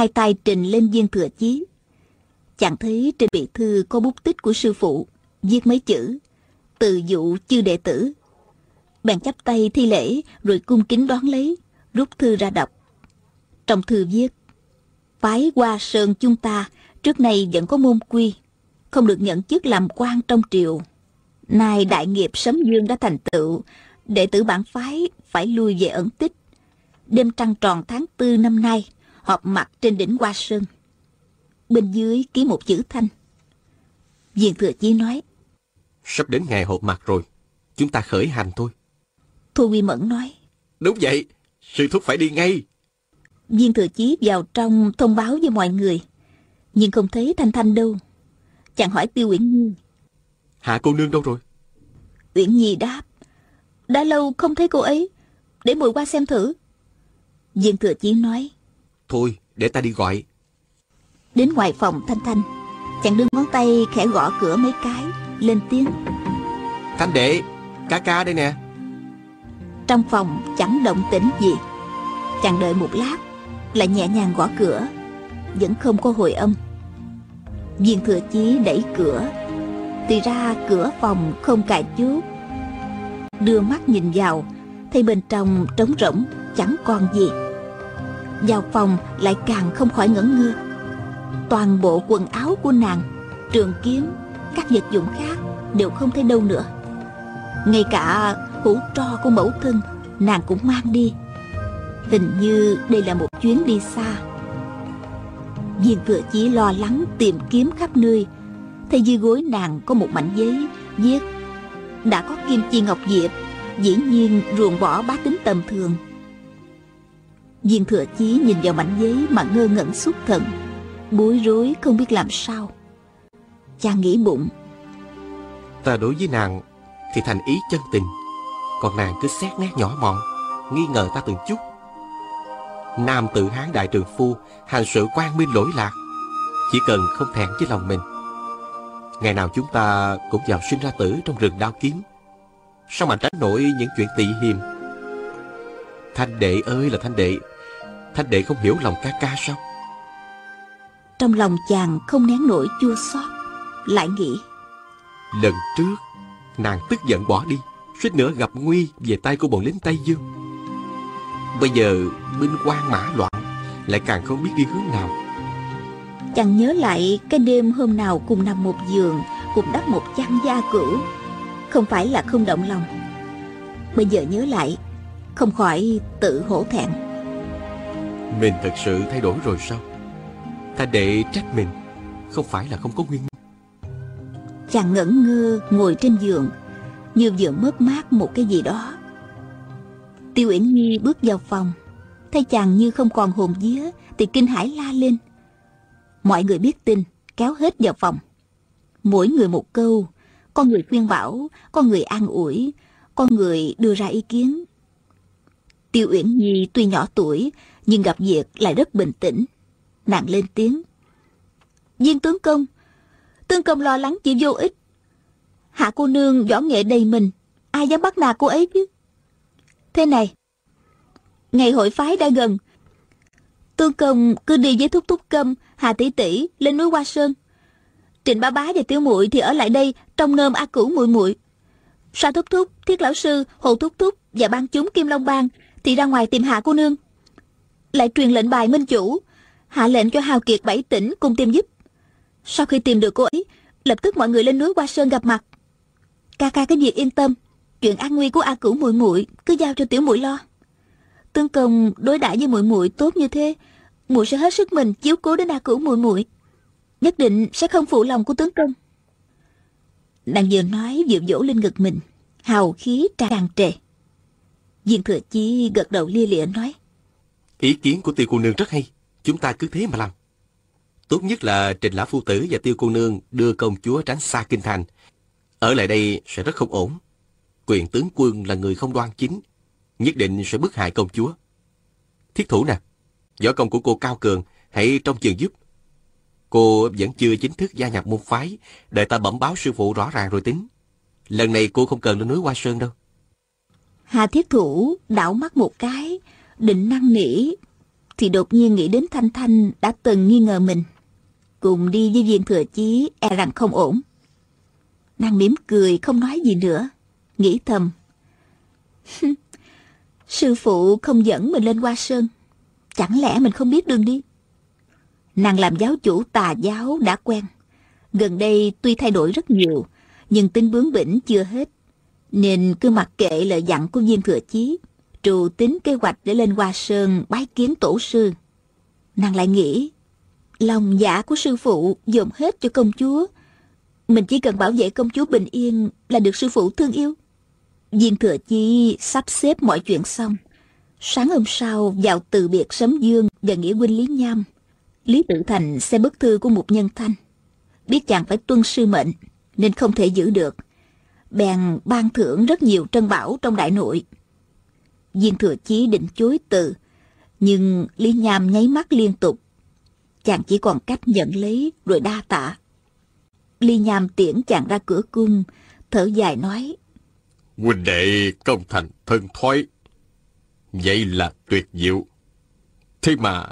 hai tay trình lên viên thừa chí. Chàng thấy trên bị thư có bút tích của sư phụ, viết mấy chữ, từ dụ chư đệ tử. Bèn chắp tay thi lễ rồi cung kính đón lấy, rút thư ra đọc. Trong thư viết, phái qua sơn chúng ta trước nay vẫn có môn quy, không được nhận chức làm quan trong triều. Nay đại nghiệp sấm dương đã thành tựu, đệ tử bản phái phải lui về ẩn tích. Đêm trăng tròn tháng tư năm nay, họp mặt trên đỉnh Hoa Sơn. Bên dưới ký một chữ thanh. Viên Thừa Chí nói. Sắp đến ngày họp mặt rồi, chúng ta khởi hành thôi. Thu Quy Mẫn nói. Đúng vậy, sư thúc phải đi ngay. Viên Thừa Chí vào trong thông báo với mọi người, nhưng không thấy Thanh Thanh đâu. Chàng hỏi Tiêu Uyển Nhi. Hạ cô nương đâu rồi? Uyển Nhi đáp. Đã lâu không thấy cô ấy, để mùi qua xem thử. Viên Thừa Chí nói. Thôi, để ta đi gọi. Đến ngoài phòng Thanh Thanh, chàng đưa ngón tay khẽ gõ cửa mấy cái, lên tiếng. Thanh đệ, ca ca đây nè. Trong phòng chẳng động tĩnh gì. Chàng đợi một lát, lại nhẹ nhàng gõ cửa, vẫn không có hồi âm. Viên thừa chí đẩy cửa, thì ra cửa phòng không cài chốt. Đưa mắt nhìn vào, thấy bên trong trống rỗng, chẳng còn gì. Vào phòng lại càng không khỏi ngẩn ngơ. Toàn bộ quần áo của nàng, trường kiếm, các vật dụng khác đều không thấy đâu nữa. Ngay cả hũ tro của mẫu thân nàng cũng mang đi. Hình như đây là một chuyến đi xa. Viên thừa chí lo lắng tìm kiếm khắp nơi. Thấy dưới gối nàng có một mảnh giấy viết đã có kim chi ngọc diệp, dĩ nhiên ruồng bỏ bá tính tầm thường. Viên thừa chí nhìn vào mảnh giấy mà ngơ ngẩn suốt thần, bối rối không biết làm sao. Chàng nghĩ bụng. Ta đối với nàng thì thành ý chân tình, còn nàng cứ xét nét nhỏ mọn, nghi ngờ ta từng chút. Nam tự hán đại trường phu hành sự quan minh lỗi lạc, chỉ cần không thẹn với lòng mình. Ngày nào chúng ta cũng vào sinh ra tử trong rừng đao kiếm, sao mà tránh nổi những chuyện tị hiềm? Thanh đệ ơi là thanh đệ, thanh đệ không hiểu lòng ca ca sao? Trong lòng chàng không nén nổi chua xót, lại nghĩ. Lần trước, nàng tức giận bỏ đi, suýt nữa gặp nguy về tay của bọn lính Tây Dương. Bây giờ binh quan mã loạn Lại càng không biết đi hướng nào Chàng nhớ lại cái đêm hôm nào cùng nằm một giường Cùng đắp một chăn da cửu Không phải là không động lòng Bây giờ nhớ lại Không khỏi tự hổ thẹn mình thật sự thay đổi rồi sao? Ta đệ trách mình, Không phải là không có nguyên nhân. Chàng ngẩn ngơ, ngồi trên giường. Như vừa mất mát một cái gì đó. Tiêu Uyển Nhi bước vào phòng. Thấy chàng như không còn hồn vía, Thì kinh hãi la lên. Mọi người biết tin, Kéo hết vào phòng. Mỗi người một câu. Con người khuyên bảo, Con người an ủi, Con người đưa ra ý kiến. Tiêu Uyển Nhi tuy nhỏ tuổi nhưng gặp việc lại rất bình tĩnh Nàng lên tiếng Viên tướng công Tướng công lo lắng chỉ vô ích Hạ cô nương võ nghệ đầy mình Ai dám bắt nạt cô ấy chứ Thế này, ngày hội phái đã gần. Tương công cứ đi với thúc thúc câm, Hà tỷ tỷ lên núi Hoa Sơn. Trịnh Bá Bá và Tiểu Muội thì ở lại đây trong nơm A Cửu muội muội. Sa thúc thúc, Thiết lão sư, Hồ thúc thúc và ban chúng Kim Long Bang thì ra ngoài tìm Hạ cô nương. Lại truyền lệnh bài minh chủ, hạ lệnh cho Hào Kiệt bảy tỉnh cùng tìm giúp. Sau khi tìm được cô ấy, lập tức mọi người lên núi qua Sơn gặp mặt. Ca ca cái việc yên tâm, chuyện an nguy của a cửu muội muội cứ giao cho tiểu muội lo tương công đối đãi với muội muội tốt như thế muội sẽ hết sức mình chiếu cố đến a cửu muội muội nhất định sẽ không phụ lòng của tướng công nàng vừa nói vừa dỗ lên ngực mình hào khí tràn trề viên thừa chi gật đầu lia lịa nói ý kiến của tiêu cô nương rất hay chúng ta cứ thế mà làm tốt nhất là trình lão phu tử và tiêu cô nương đưa công chúa tránh xa kinh thành ở lại đây sẽ rất không ổn quyền tướng quân là người không đoan chính, nhất định sẽ bức hại công chúa. Thiết thủ nè, võ công của cô cao cường, hãy trong trường giúp. Cô vẫn chưa chính thức gia nhập môn phái, đợi ta bẩm báo sư phụ rõ ràng rồi tính. Lần này cô không cần lên núi Hoa Sơn đâu. Hà thiết thủ đảo mắt một cái, định năn nỉ, thì đột nhiên nghĩ đến Thanh Thanh đã từng nghi ngờ mình. Cùng đi với viên thừa chí e rằng không ổn. Nàng mỉm cười không nói gì nữa. Nghĩ thầm. Sư phụ không dẫn mình lên Hoa Sơn. Chẳng lẽ mình không biết đường đi? Nàng làm giáo chủ tà giáo đã quen. Gần đây tuy thay đổi rất nhiều, nhưng tính bướng bỉnh chưa hết. Nên cứ mặc kệ lời dặn của viên thừa chí, trù tính kế hoạch để lên Hoa Sơn bái kiến tổ sư. Nàng lại nghĩ, lòng dạ của sư phụ dồn hết cho công chúa. Mình chỉ cần bảo vệ công chúa bình yên là được sư phụ thương yêu. Viên thừa chi sắp xếp mọi chuyện xong. Sáng hôm sau vào từ biệt Sấm Dương và Nghĩa huynh Lý Nham. Lý Tự Thành xem bức thư của một nhân thanh. Biết chàng phải tuân sư mệnh nên không thể giữ được. Bèn ban thưởng rất nhiều trân bảo trong đại nội. Viên thừa chí định chối từ, nhưng Lý Nham nháy mắt liên tục. Chàng chỉ còn cách nhận lấy rồi đa tạ. Lý Nham tiễn chàng ra cửa cung, thở dài nói. Huynh đệ công thành thân thoái. Vậy là tuyệt diệu. Thế mà...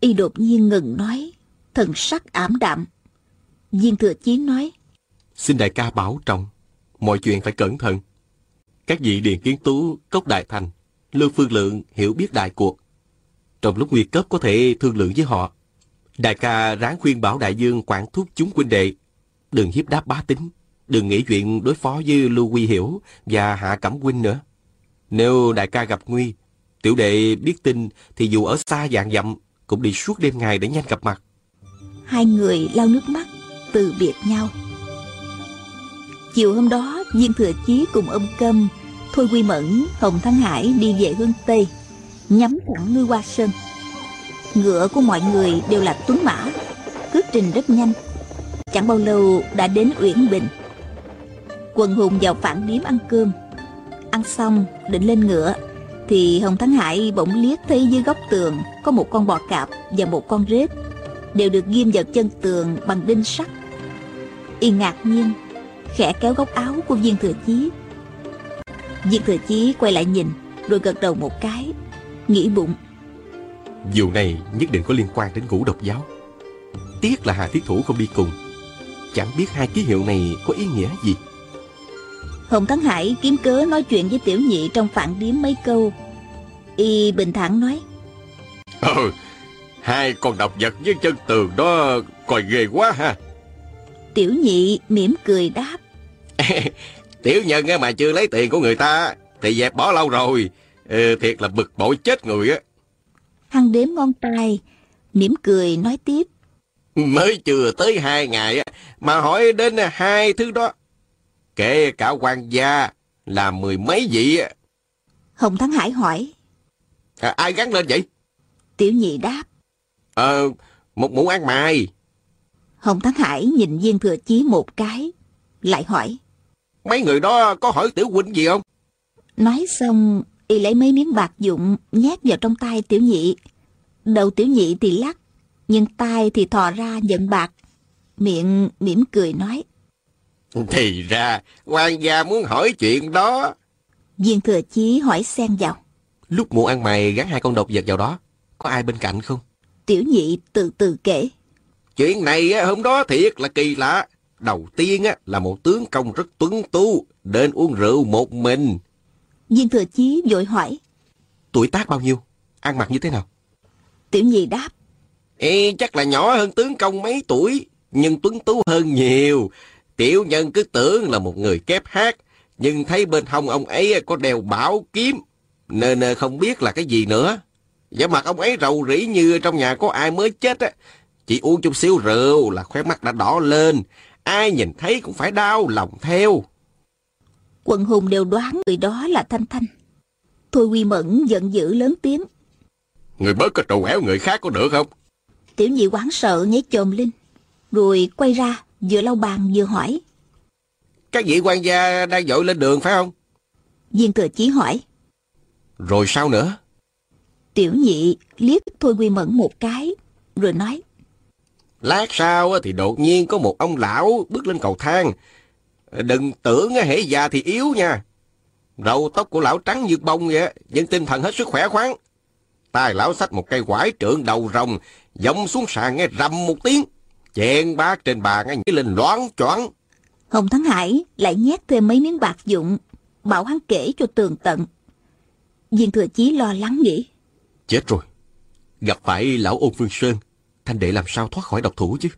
Y đột nhiên ngừng nói, thần sắc ảm đạm. Viên thừa chí nói. Xin đại ca bảo trọng, mọi chuyện phải cẩn thận. Các vị Điền Kiến Tú, Cốc Đại Thành, Lưu Phương Lượng hiểu biết đại cuộc. Trong lúc nguy cấp có thể thương lượng với họ. Đại ca ráng khuyên bảo đại dương quản thúc chúng huynh đệ. Đừng hiếp đáp bá tính. Đừng nghĩ chuyện đối phó với Lưu Quy Hiểu và Hạ Cẩm Huynh nữa. Nếu đại ca gặp nguy, tiểu đệ biết tin thì dù ở xa dạng dặm cũng đi suốt đêm ngày để nhanh gặp mặt. Hai người lau nước mắt, từ biệt nhau. Chiều hôm đó, Viên Thừa Chí cùng ông Câm, Thôi Quy Mẫn, Hồng Thắng Hải đi về hướng Tây, nhắm thẳng Ngư Hoa Sơn. Ngựa của mọi người đều là tuấn mã, cước trình rất nhanh. Chẳng bao lâu đã đến Uyển Bình. Quần hùng vào phản điếm ăn cơm. Ăn xong, định lên ngựa, thì Hồng Thắng Hải bỗng liếc thấy dưới góc tường có một con bò cạp và một con rết, đều được ghim vào chân tường bằng đinh sắt. Y ngạc nhiên khẽ kéo góc áo của viên thừa chí. Viên thừa chí quay lại nhìn rồi gật đầu một cái nghĩ bụng. Vụ này nhất định có liên quan đến ngũ độc giáo. Tiếc là hà thiết thủ không đi cùng. Chẳng biết hai ký hiệu này có ý nghĩa gì. Hồng thắng hải kiếm cớ nói chuyện với tiểu nhị trong phản điếm mấy câu. Y bình thản nói. Ờ hai con độc vật với chân tường đó coi ghê quá ha. Tiểu nhị mỉm cười đáp Tiểu nhân mà chưa lấy tiền của người ta Thì dẹp bỏ lâu rồi. Ừ, Thiệt là bực bội chết người á. Hằng đếm ngón tay mỉm cười nói tiếp. Mới chưa tới hai ngày Mà hỏi đến hai thứ đó. Kể cả quan gia Là mười mấy vị Hồng Thắng Hải hỏi. À, Ai gắn lên vậy? Tiểu nhị đáp. Ờ Một mũ ăn mày. Hồng Thắng Hải nhìn viên thừa chí một cái Lại hỏi Mấy người đó có hỏi tiểu huynh gì không? Nói xong, y lấy mấy miếng bạc dụng nhét vào trong tay tiểu nhị. Đầu tiểu nhị thì lắc, nhưng tay thì thò ra nhận bạc. Miệng mỉm cười nói. Thì ra, quan gia muốn hỏi chuyện đó. Viên thừa chí hỏi xen vào. Lúc mụ ăn mày gắn hai con độc vật vào đó, có ai bên cạnh không? Tiểu nhị từ từ kể. Chuyện này hôm đó thiệt là kỳ lạ. Đầu tiên á, là một tướng công rất tuấn tu, đến uống rượu một mình. Viên thừa chí vội hỏi. Tuổi tác bao nhiêu? Ăn mặc như thế nào? Tiểu nhị đáp. Ê, chắc là nhỏ hơn tướng công mấy tuổi, nhưng tuấn tú hơn nhiều. Tiểu nhân cứ tưởng là một người kép hát, nhưng thấy bên hông ông ấy có đeo bảo kiếm, nên ờ, không biết là cái gì nữa. Và mặt ông ấy rầu rĩ như trong nhà có ai mới chết á. Chỉ uống chút xíu rượu là khóe mắt đã đỏ lên, ai nhìn thấy cũng phải đau lòng theo. Quận hùng đều đoán người đó là Thanh Thanh. Thôi Quy Mẫn giận dữ lớn tiếng. Người bớt có trù ẻo người khác có được không? Tiểu nhị quán sợ nhảy chồm lên. Rồi quay ra vừa lau bàn vừa hỏi. Các vị quan gia đang dội lên đường phải không? Viên thừa chí hỏi. Rồi sao nữa? Tiểu nhị liếc Thôi Quy Mẫn một cái, rồi nói. Lát sau thì đột nhiên có một ông lão bước lên cầu thang. Đừng tưởng hễ già thì yếu nha. Râu tóc của lão trắng như bông vậy, nhưng tinh thần hết sức khỏe khoắn. tay lão xách một cây quải trượng đầu rồng, giống xuống sàn nghe rầm một tiếng. Chèn bát trên bàn nghe lên loáng choáng. Hồng Thắng Hải lại nhét thêm mấy miếng bạc dụng, bảo hắn kể cho tường tận. Viên Thừa Chí lo lắng nghĩ. Chết rồi, gặp phải lão ôn Phương Sơn, thanh đệ làm sao thoát khỏi độc thủ chứ?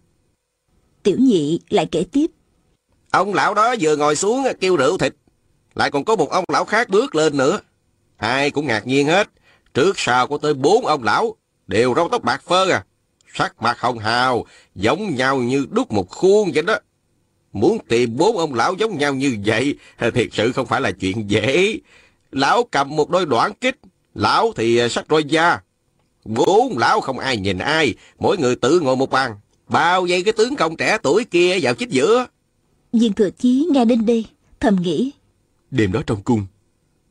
Tiểu nhị lại kể tiếp. Ông lão đó vừa ngồi xuống kêu rượu thịt, lại còn có một ông lão khác bước lên nữa. Ai cũng ngạc nhiên hết, trước sau có tới bốn ông lão, đều râu tóc bạc phơ à. Sắc mặt hồng hào, giống nhau như đúc một khuôn vậy đó. Muốn tìm bốn ông lão giống nhau như vậy, thiệt sự không phải là chuyện dễ. Lão cầm một đôi đoạn kích, lão thì sắc roi da. Bốn lão không ai nhìn ai, mỗi người tự ngồi một bàn. Bao giây cái tướng công trẻ tuổi kia vào chích giữa. Viên thừa chí nghe đến đây, thầm nghĩ. Đêm đó trong cung,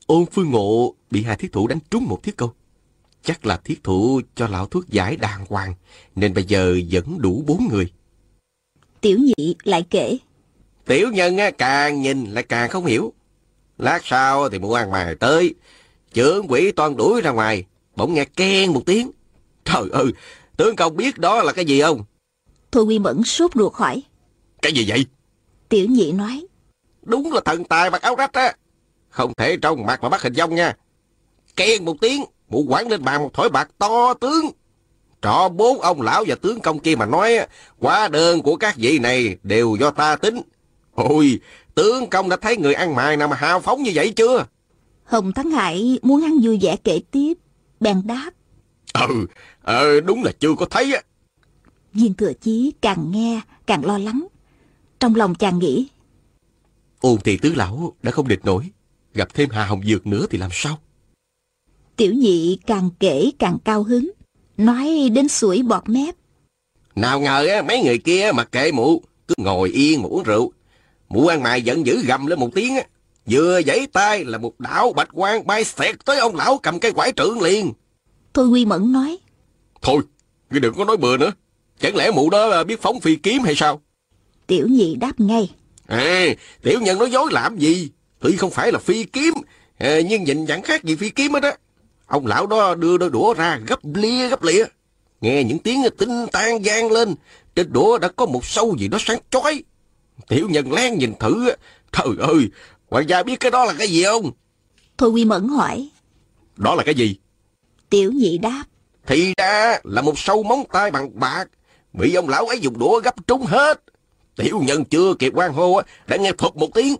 ôn phương ngộ bị hai thiết thủ đánh trúng một thiết câu. Chắc là thiết thủ cho lão thuốc giải đàng hoàng, nên bây giờ vẫn đủ bốn người. Tiểu nhị lại kể. Tiểu nhân càng nhìn lại càng không hiểu. Lát sau thì mụ ăn mày tới. Trưởng quỷ toàn đuổi ra ngoài. Bỗng nghe khen một tiếng. Trời ơi, tướng công biết đó là cái gì không? Thôi Quy Mẫn sốt ruột hỏi. Cái gì vậy? Tiểu nhị nói. Đúng là thần tài mặc áo rách á. Không thể trong mặt mà bắt hình dong nha. Khen một tiếng, mụ quảng lên bàn một thỏi bạc to tướng. Trọ bốn ông lão và tướng công kia mà nói, quá đơn của các vị này đều do ta tính. Ôi, tướng công đã thấy người ăn mày nào mà hào phóng như vậy chưa? Hồng Thắng Hải muốn ăn vui vẻ kể tiếp, bèn đáp. Ừ, ờ, đúng là chưa có thấy á. Viên thừa chí càng nghe càng lo lắng. Trong lòng chàng nghĩ. Ôn thì tứ lão đã không địch nổi. Gặp thêm Hà Hồng Dược nữa thì làm sao? Tiểu nhị càng kể càng cao hứng. Nói đến sủi bọt mép. Nào ngờ á, mấy người kia mà kệ mụ. Cứ ngồi yên mà uống rượu. Mụ ăn mày giận dữ gầm lên một tiếng á. Vừa giãy tay là một đảo bạch quang bay xẹt tới ông lão cầm cây quải trượng liền. Thôi Quy Mẫn nói. Thôi, ngươi đừng có nói bừa nữa. Chẳng lẽ mụ đó biết phóng phi kiếm hay sao? Tiểu nhị đáp ngay. À, tiểu nhân nói dối làm gì? Tuy không phải là phi kiếm, à, nhưng nhìn chẳng khác gì phi kiếm hết á. Ông lão đó đưa đôi đũa ra gấp lia gấp lịa. Nghe những tiếng tinh tan vang lên. Trên đũa đã có một sâu gì đó sáng chói. Tiểu nhân lén nhìn thử. Trời ơi, hoàng gia biết cái đó là cái gì không? Thôi Quy Mẫn hỏi. Đó là cái gì? Tiểu nhị đáp. Thì ra là một sâu móng tay bằng bạc. Bị ông lão ấy dùng đũa gấp trúng hết. Tiểu nhân chưa kịp quan hô đã nghe thuật một tiếng.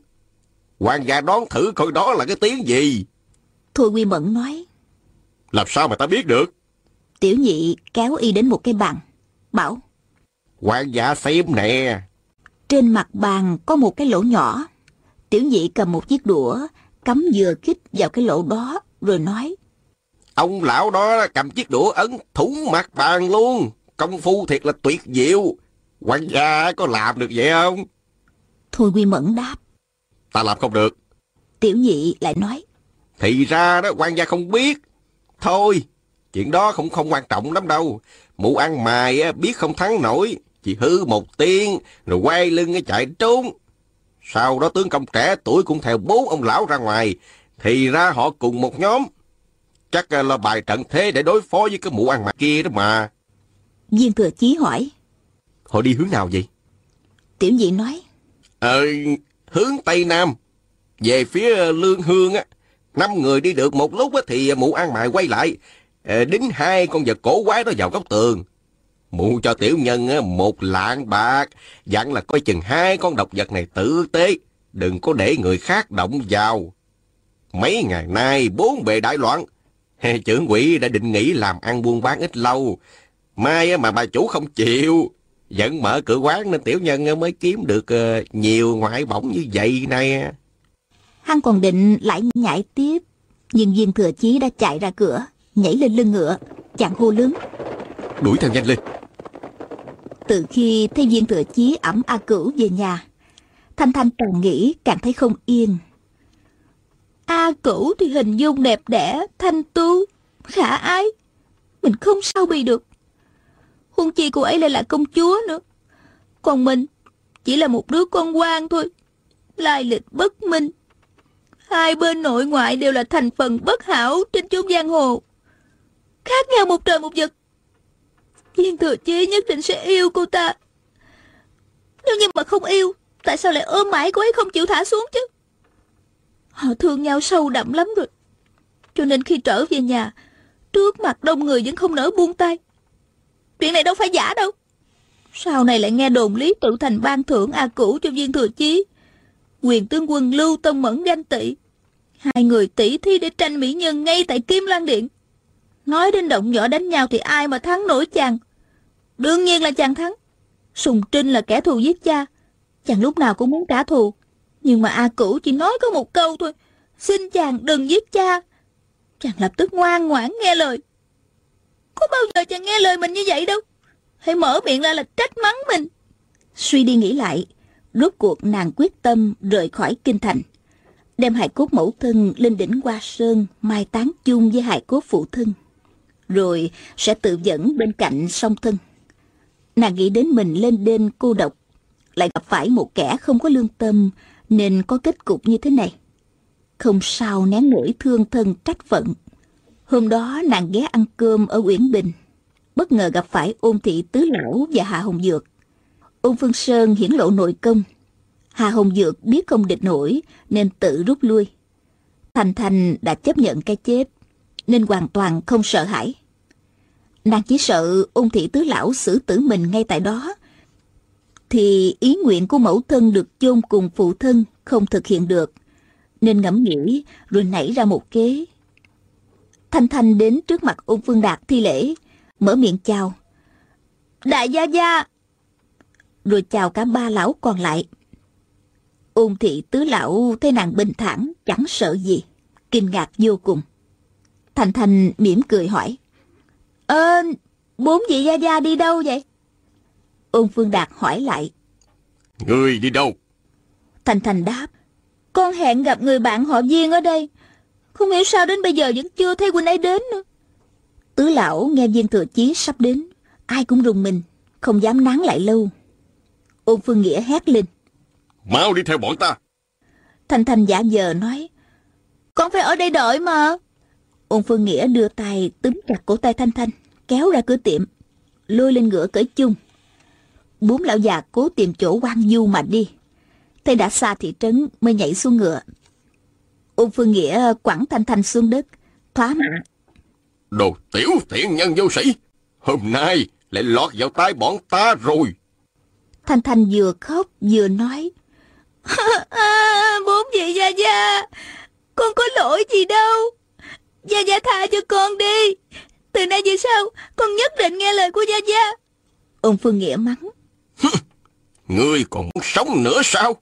Hoàng gia đón thử coi đó là cái tiếng gì. Thôi Quy Mẫn nói. Làm sao mà ta biết được? Tiểu nhị kéo y đến một cái bàn. Bảo. Hoàng gia xem nè. Trên mặt bàn có một cái lỗ nhỏ. Tiểu nhị cầm một chiếc đũa, cắm vừa kích vào cái lỗ đó, rồi nói. Ông lão đó cầm chiếc đũa ấn thủng mặt bàn luôn. Công phu thiệt là tuyệt diệu. Hoàng gia có làm được vậy không? Thôi Quy Mẫn đáp. Ta làm không được. Tiểu nhị lại nói. Thì ra đó quan gia không biết. Thôi, chuyện đó không không quan trọng lắm đâu. Mụ ăn mài biết không thắng nổi. Chỉ hư một tiếng rồi quay lưng chạy trốn. Sau đó tướng công trẻ tuổi cũng theo bốn ông lão ra ngoài. Thì ra họ cùng một nhóm. Chắc là bài trận thế để đối phó với cái mụ ăn mài kia đó mà. Viên thừa chí hỏi. Họ đi hướng nào vậy? Tiểu nhị nói. Ờ, hướng Tây Nam. Về phía Lương Hương á. Năm người đi được một lúc á, thì mụ ăn mài quay lại. Ờ, đính hai con vật cổ quái đó vào góc tường. Mụ cho tiểu nhân một lạng bạc. Dặn là coi chừng hai con độc vật này tử tế. Đừng có để người khác động vào. Mấy ngày nay bốn bề đại loạn. Trưởng quỷ đã định nghỉ làm ăn buôn bán ít lâu. Mai mà bà chủ không chịu. Vẫn mở cửa quán nên tiểu nhân mới kiếm được nhiều ngoại bổng như vậy này. Hắn còn định lại nhảy tiếp. Nhưng viên thừa chí đã chạy ra cửa, nhảy lên lưng ngựa, chàng hô lớn. Đuổi theo nhanh lên. Từ khi thấy viên thừa chí ẩm A Cửu về nhà, Thanh Thanh càng nghĩ càng thấy không yên. A Cửu thì hình dung đẹp đẽ, thanh tú, khả ái. Mình không sao bị được. Huân chi cô ấy lại là công chúa nữa. Còn mình chỉ là một đứa con quan thôi. Lai lịch bất minh. Hai bên nội ngoại đều là thành phần bất hảo trên chốn giang hồ. Khác nhau một trời một vực Viên thừa chí nhất định sẽ yêu cô ta. Nếu như mà không yêu, Tại sao lại ôm mãi cô ấy không chịu thả xuống chứ? Họ thương nhau sâu đậm lắm rồi. Cho nên khi trở về nhà, Trước mặt đông người vẫn không nỡ buông tay. Chuyện này đâu phải giả đâu. Sau này lại nghe đồn lý tự thành ban thưởng A Cửu cho viên thừa chí. Quyền tướng quân Lưu Tông Mẫn ganh tị. Hai người tỷ thi để tranh mỹ nhân ngay tại Kim Lan Điện. Nói đến động nhỏ đánh nhau thì ai mà thắng nổi chàng? Đương nhiên là chàng thắng. Sùng Trinh là kẻ thù giết cha. Chàng lúc nào cũng muốn trả thù. Nhưng mà A Cửu chỉ nói có một câu thôi. Xin chàng đừng giết cha. Chàng lập tức ngoan ngoãn nghe lời. Có bao giờ chàng nghe lời mình như vậy đâu? Hãy mở miệng ra là trách mắng mình. Suy đi nghĩ lại, Rốt cuộc nàng quyết tâm rời khỏi kinh thành. Đem hài cốt mẫu thân lên đỉnh Hoa Sơn, Mai táng chung với hài cốt phụ thân. Rồi sẽ tự dẫn bên cạnh song thân. Nàng nghĩ đến mình lên đên cô độc, Lại gặp phải một kẻ không có lương tâm, Nên có kết cục như thế này. Không sao nén nỗi thương thân trách phận. Hôm đó nàng ghé ăn cơm ở Uyển Bình, Bất ngờ gặp phải ôn thị tứ lão và Hạ Hồng Dược. Ôn Phương Sơn hiển lộ nội công. Hà Hồng Dược biết không địch nổi, nên tự rút lui. Thành Thành đã chấp nhận cái chết nên hoàn toàn không sợ hãi. Nàng chỉ sợ Ung thị tứ lão xử tử mình ngay tại đó thì ý nguyện của mẫu thân được chôn cùng phụ thân không thực hiện được nên ngẫm nghĩ rồi nảy ra một kế. Thanh Thanh đến trước mặt Ung Phương Đạt thi lễ mở miệng chào. Đại gia gia! Rồi chào cả ba lão còn lại. Ôn thị tứ lão thấy nàng bình thản, chẳng sợ gì, kinh ngạc vô cùng. Thành Thành mỉm cười hỏi. Ơ, bốn vị gia gia đi đâu vậy? Ôn Phương Đạt hỏi lại. Người đi đâu? Thành Thành đáp. Con hẹn gặp người bạn họ viên ở đây. Không hiểu sao đến bây giờ vẫn chưa thấy huynh ấy đến nữa. Tứ lão nghe viên thừa chí sắp đến. Ai cũng rùng mình, không dám nán lại lâu. Ôn Phương Nghĩa hét lên. Mau đi theo bọn ta. Thành Thành giả vờ nói. Con phải ở đây đợi mà. Ôn Phương Nghĩa đưa tay túm chặt cổ tay Thanh Thanh, kéo ra cửa tiệm, lôi lên ngựa cởi chung. Bốn lão già cố tìm chỗ quan du mà đi. Thấy đã xa thị trấn mới nhảy xuống ngựa. Ôn Phương Nghĩa quẳng Thanh Thanh xuống đất, thoá mạ. Đồ tiểu tiện nhân vô sĩ, hôm nay lại lọt vào tay bọn ta rồi. Thanh Thanh vừa khóc vừa nói à, Bốn vị Gia Gia Con có lỗi gì đâu Gia Gia tha cho con đi. Từ nay về sau Con nhất định nghe lời của Gia Gia. Ông Phương Nghĩa mắng. Ngươi còn muốn sống nữa sao?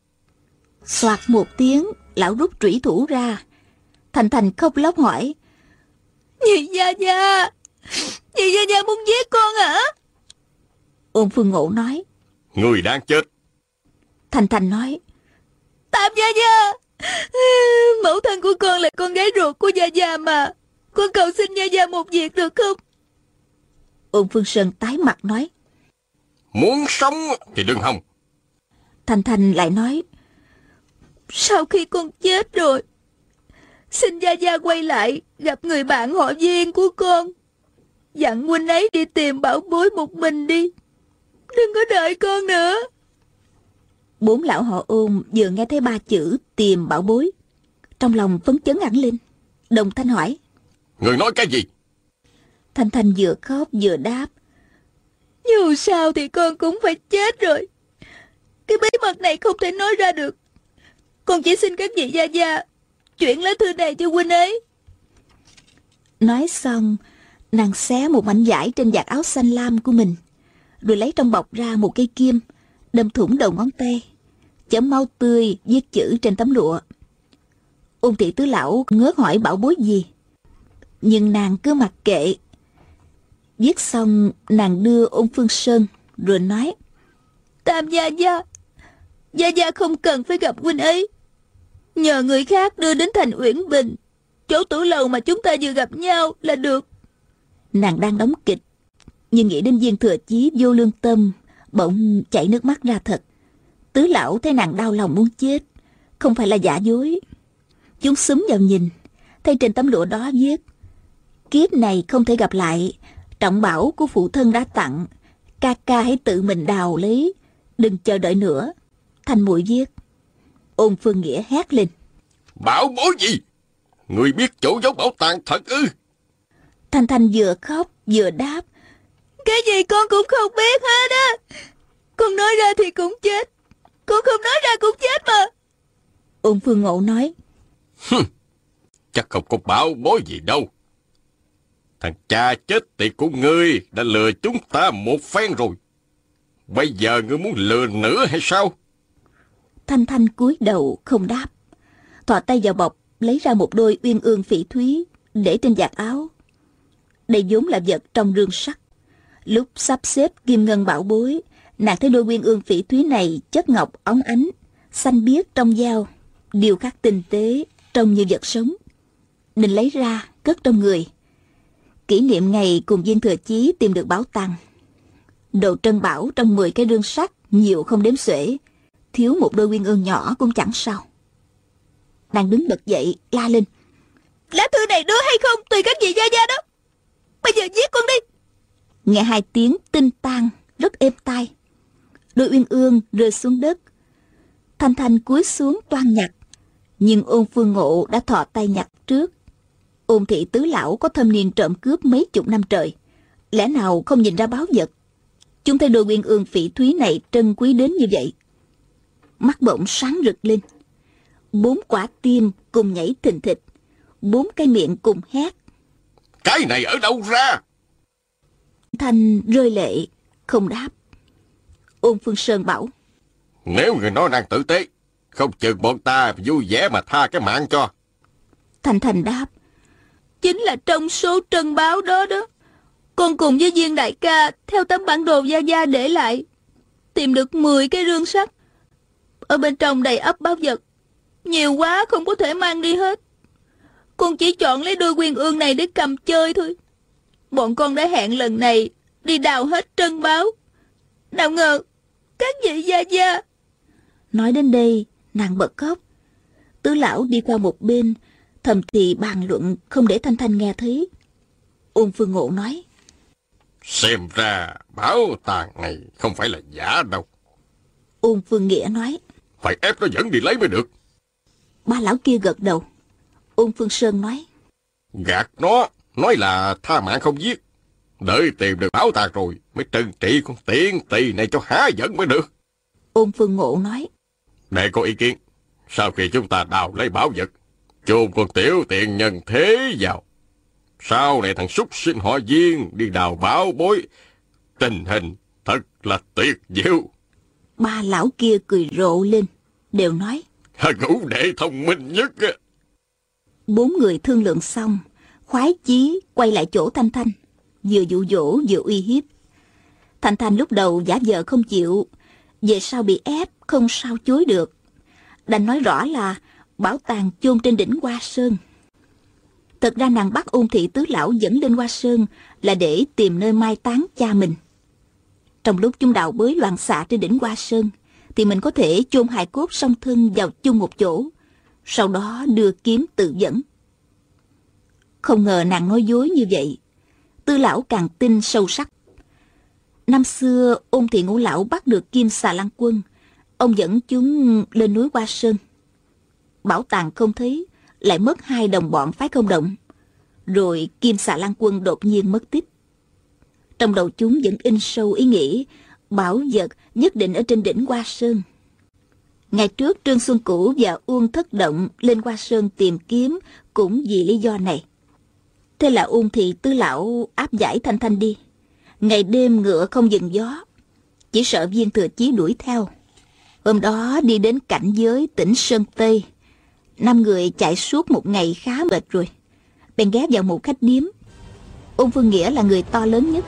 Soạt một tiếng Lão rút trủy thủ ra. Thành Thành khóc lóc hỏi. Nhị Gia Gia Nhị Gia Gia muốn giết con hả? Ôn Phương Ngộ nói. Người đang chết. Thành Thành nói. Tam Gia Gia Mẫu thân của con là con gái ruột của Gia Gia mà. Con cầu xin Gia Gia một việc được không? Ôn Phương Sơn tái mặt nói. Muốn sống thì đừng hòng. Thành Thành lại nói. Sau khi con chết rồi Xin Gia Gia quay lại Gặp người bạn họ viên của con. Dặn huynh ấy đi tìm bảo bối một mình đi. Đừng có đợi con nữa Bốn lão họ ôn vừa nghe thấy ba chữ tìm bảo bối. Trong lòng phấn chấn hẳn lên. Đồng Thanh hỏi. Người nói cái gì? Thanh Thanh vừa khóc vừa đáp. Dù sao thì con cũng phải chết rồi. Cái bí mật này không thể nói ra được. Con chỉ xin các vị gia gia chuyển lá thư này cho huynh ấy. Nói xong, nàng xé một mảnh vải trên vạt áo xanh lam của mình, rồi lấy trong bọc ra một cây kim, đâm thủng đầu ngón tay chấm máu tươi viết chữ trên tấm lụa. Ôn thị tứ lão ngớ hỏi bảo bối gì. Nhưng nàng cứ mặc kệ. Viết xong nàng đưa ôn phương sơn rồi nói. Tam gia gia, gia gia không cần phải gặp huynh ấy. Nhờ người khác đưa đến thành Uyển Bình, chỗ tủ lầu mà chúng ta vừa gặp nhau là được. Nàng đang đóng kịch, nhưng nghĩ đến viên thừa chí vô lương tâm, bỗng chảy nước mắt ra thật. Tứ lão thấy nàng đau lòng muốn chết Không phải là giả dối Chúng súng vào nhìn Thấy trên tấm lụa đó viết Kiếp này không thể gặp lại, trọng bảo của phụ thân đã tặng. Ca ca hãy tự mình đào lấy, đừng chờ đợi nữa. Thanh muội viết. Ôn Phương Nghĩa hét lên. Bảo bối gì? Người biết chỗ giấu bảo tàng thật ư? Thanh Thanh vừa khóc vừa đáp. Cái gì con cũng không biết hết á. Con nói ra thì cũng chết. Con không nói ra cũng chết mà. Ôn Phương Ngộ nói. Chắc không có bảo bối gì đâu. Thằng cha chết tiệt của ngươi đã lừa chúng ta một phen rồi. Bây giờ ngươi muốn lừa nữa hay sao? Thanh Thanh cúi đầu không đáp. Thọ tay vào bọc lấy ra một đôi uyên ương phỉ thúy để trên giặt áo. Đây vốn là vật trong rương sắt. Lúc sắp xếp kim ngân bảo bối, nàng thấy đôi uyên ương phỉ thúy này chất ngọc óng ánh, xanh biếc trong dao, điều khắc tinh tế, trông như vật sống. Định lấy ra, cất trong người. Kỷ niệm ngày cùng viên thừa chí tìm được bảo tàng. Đồ trân bảo trong 10 cái rương sắt nhiều không đếm xuể, thiếu một đôi uyên ương nhỏ cũng chẳng sao. Nàng đứng bật dậy, la lên. Lá thư này đưa hay không tùy các vị gia gia đó. Bây giờ giết con đi. Nghe hai tiếng tinh tan, rất êm tai. Đôi uyên ương rơi xuống đất. Thanh Thanh cúi xuống toan nhặt. Nhưng ôn phương ngộ đã thọ tay nhặt trước. Ôn thị tứ lão có thâm niên trộm cướp mấy chục năm trời. Lẽ nào không nhìn ra báo vật? Chúng thấy đôi uyên ương phỉ thúy này trân quý đến như vậy. Mắt bỗng sáng rực lên. Bốn quả tim cùng nhảy thình thịch. Bốn cái miệng cùng hét. Cái này ở đâu ra? Thanh rơi lệ, không đáp. Ôn Phương Sơn bảo. Nếu người nói đang tử tế, không chừng bọn ta vui vẻ mà tha cái mạng cho. Thành Thành đáp. Chính là trong số trân báo đó đó. Con cùng với viên đại ca theo tấm bản đồ Gia Gia để lại. Tìm được 10 cái rương sắt. Ở bên trong đầy ấp báo vật. Nhiều quá không có thể mang đi hết. Con chỉ chọn lấy đôi quyền ương này để cầm chơi thôi. Bọn con đã hẹn lần này đi đào hết trân báo. Nào ngờ, các vị gia gia. Nói đến đây, nàng bật khóc. Tứ lão đi qua một bên, thầm thì bàn luận không để Thanh Thanh nghe thấy. Ôn Phương Ngộ nói. Xem ra bảo tàng này không phải là giả đâu. Ôn Phương Nghĩa nói. Phải ép nó dẫn đi lấy mới được. Ba lão kia gật đầu. Ôn Phương Sơn nói. Gạt nó, nói là tha mạng không giết. Đợi tìm được bảo tàng rồi mới trừng trị con tiện tỳ này cho há giận mới được. Ôn Phương Ngộ nói. Đệ có ý kiến. Sau khi chúng ta đào lấy bảo vật, chôn con tiểu tiện nhân thế vào. Sau này thằng súc sinh họ viên đi đào bảo bối. Tình hình thật là tuyệt diệu. Ba lão kia cười rộ lên, đều nói. Ngũ đệ thông minh nhất. Bốn người thương lượng xong, khoái chí quay lại chỗ Thanh Thanh, vừa dụ dỗ vừa uy hiếp. Thanh Thanh lúc đầu giả vờ không chịu, về sau bị ép không sao chối được. Đành nói rõ là bảo tàng chôn trên đỉnh Hoa Sơn. Thật ra nàng bắt ôn thị tứ lão dẫn lên Hoa Sơn là để tìm nơi mai táng cha mình. Trong lúc chúng đào bới loạn xạ trên đỉnh Hoa Sơn, thì mình có thể chôn hài cốt song thân vào chung một chỗ, sau đó đưa kiếm tự dẫn. Không ngờ nàng nói dối như vậy, tư lão càng tin sâu sắc. Năm xưa, ôn thị ngũ lão bắt được kim xà lan quân, ông dẫn chúng lên núi Hoa Sơn. Bảo tàng không thấy, lại mất hai đồng bọn phái không động. Rồi kim xà lan quân đột nhiên mất tích. Trong đầu chúng vẫn in sâu ý nghĩ bảo vật nhất định ở trên đỉnh Hoa Sơn. Ngày trước Trương Xuân Cửu và Uông Thất Động lên Hoa Sơn tìm kiếm cũng vì lý do này. Thế là ung Thị Tứ Lão áp giải Thanh Thanh đi. Ngày đêm ngựa không dừng gió, chỉ sợ viên thừa chí đuổi theo. Hôm đó đi đến cảnh giới tỉnh Sơn Tây. Năm người chạy suốt một ngày khá mệt rồi. Bèn ghé vào một khách điếm. Ung Phương Nghĩa là người to lớn nhất,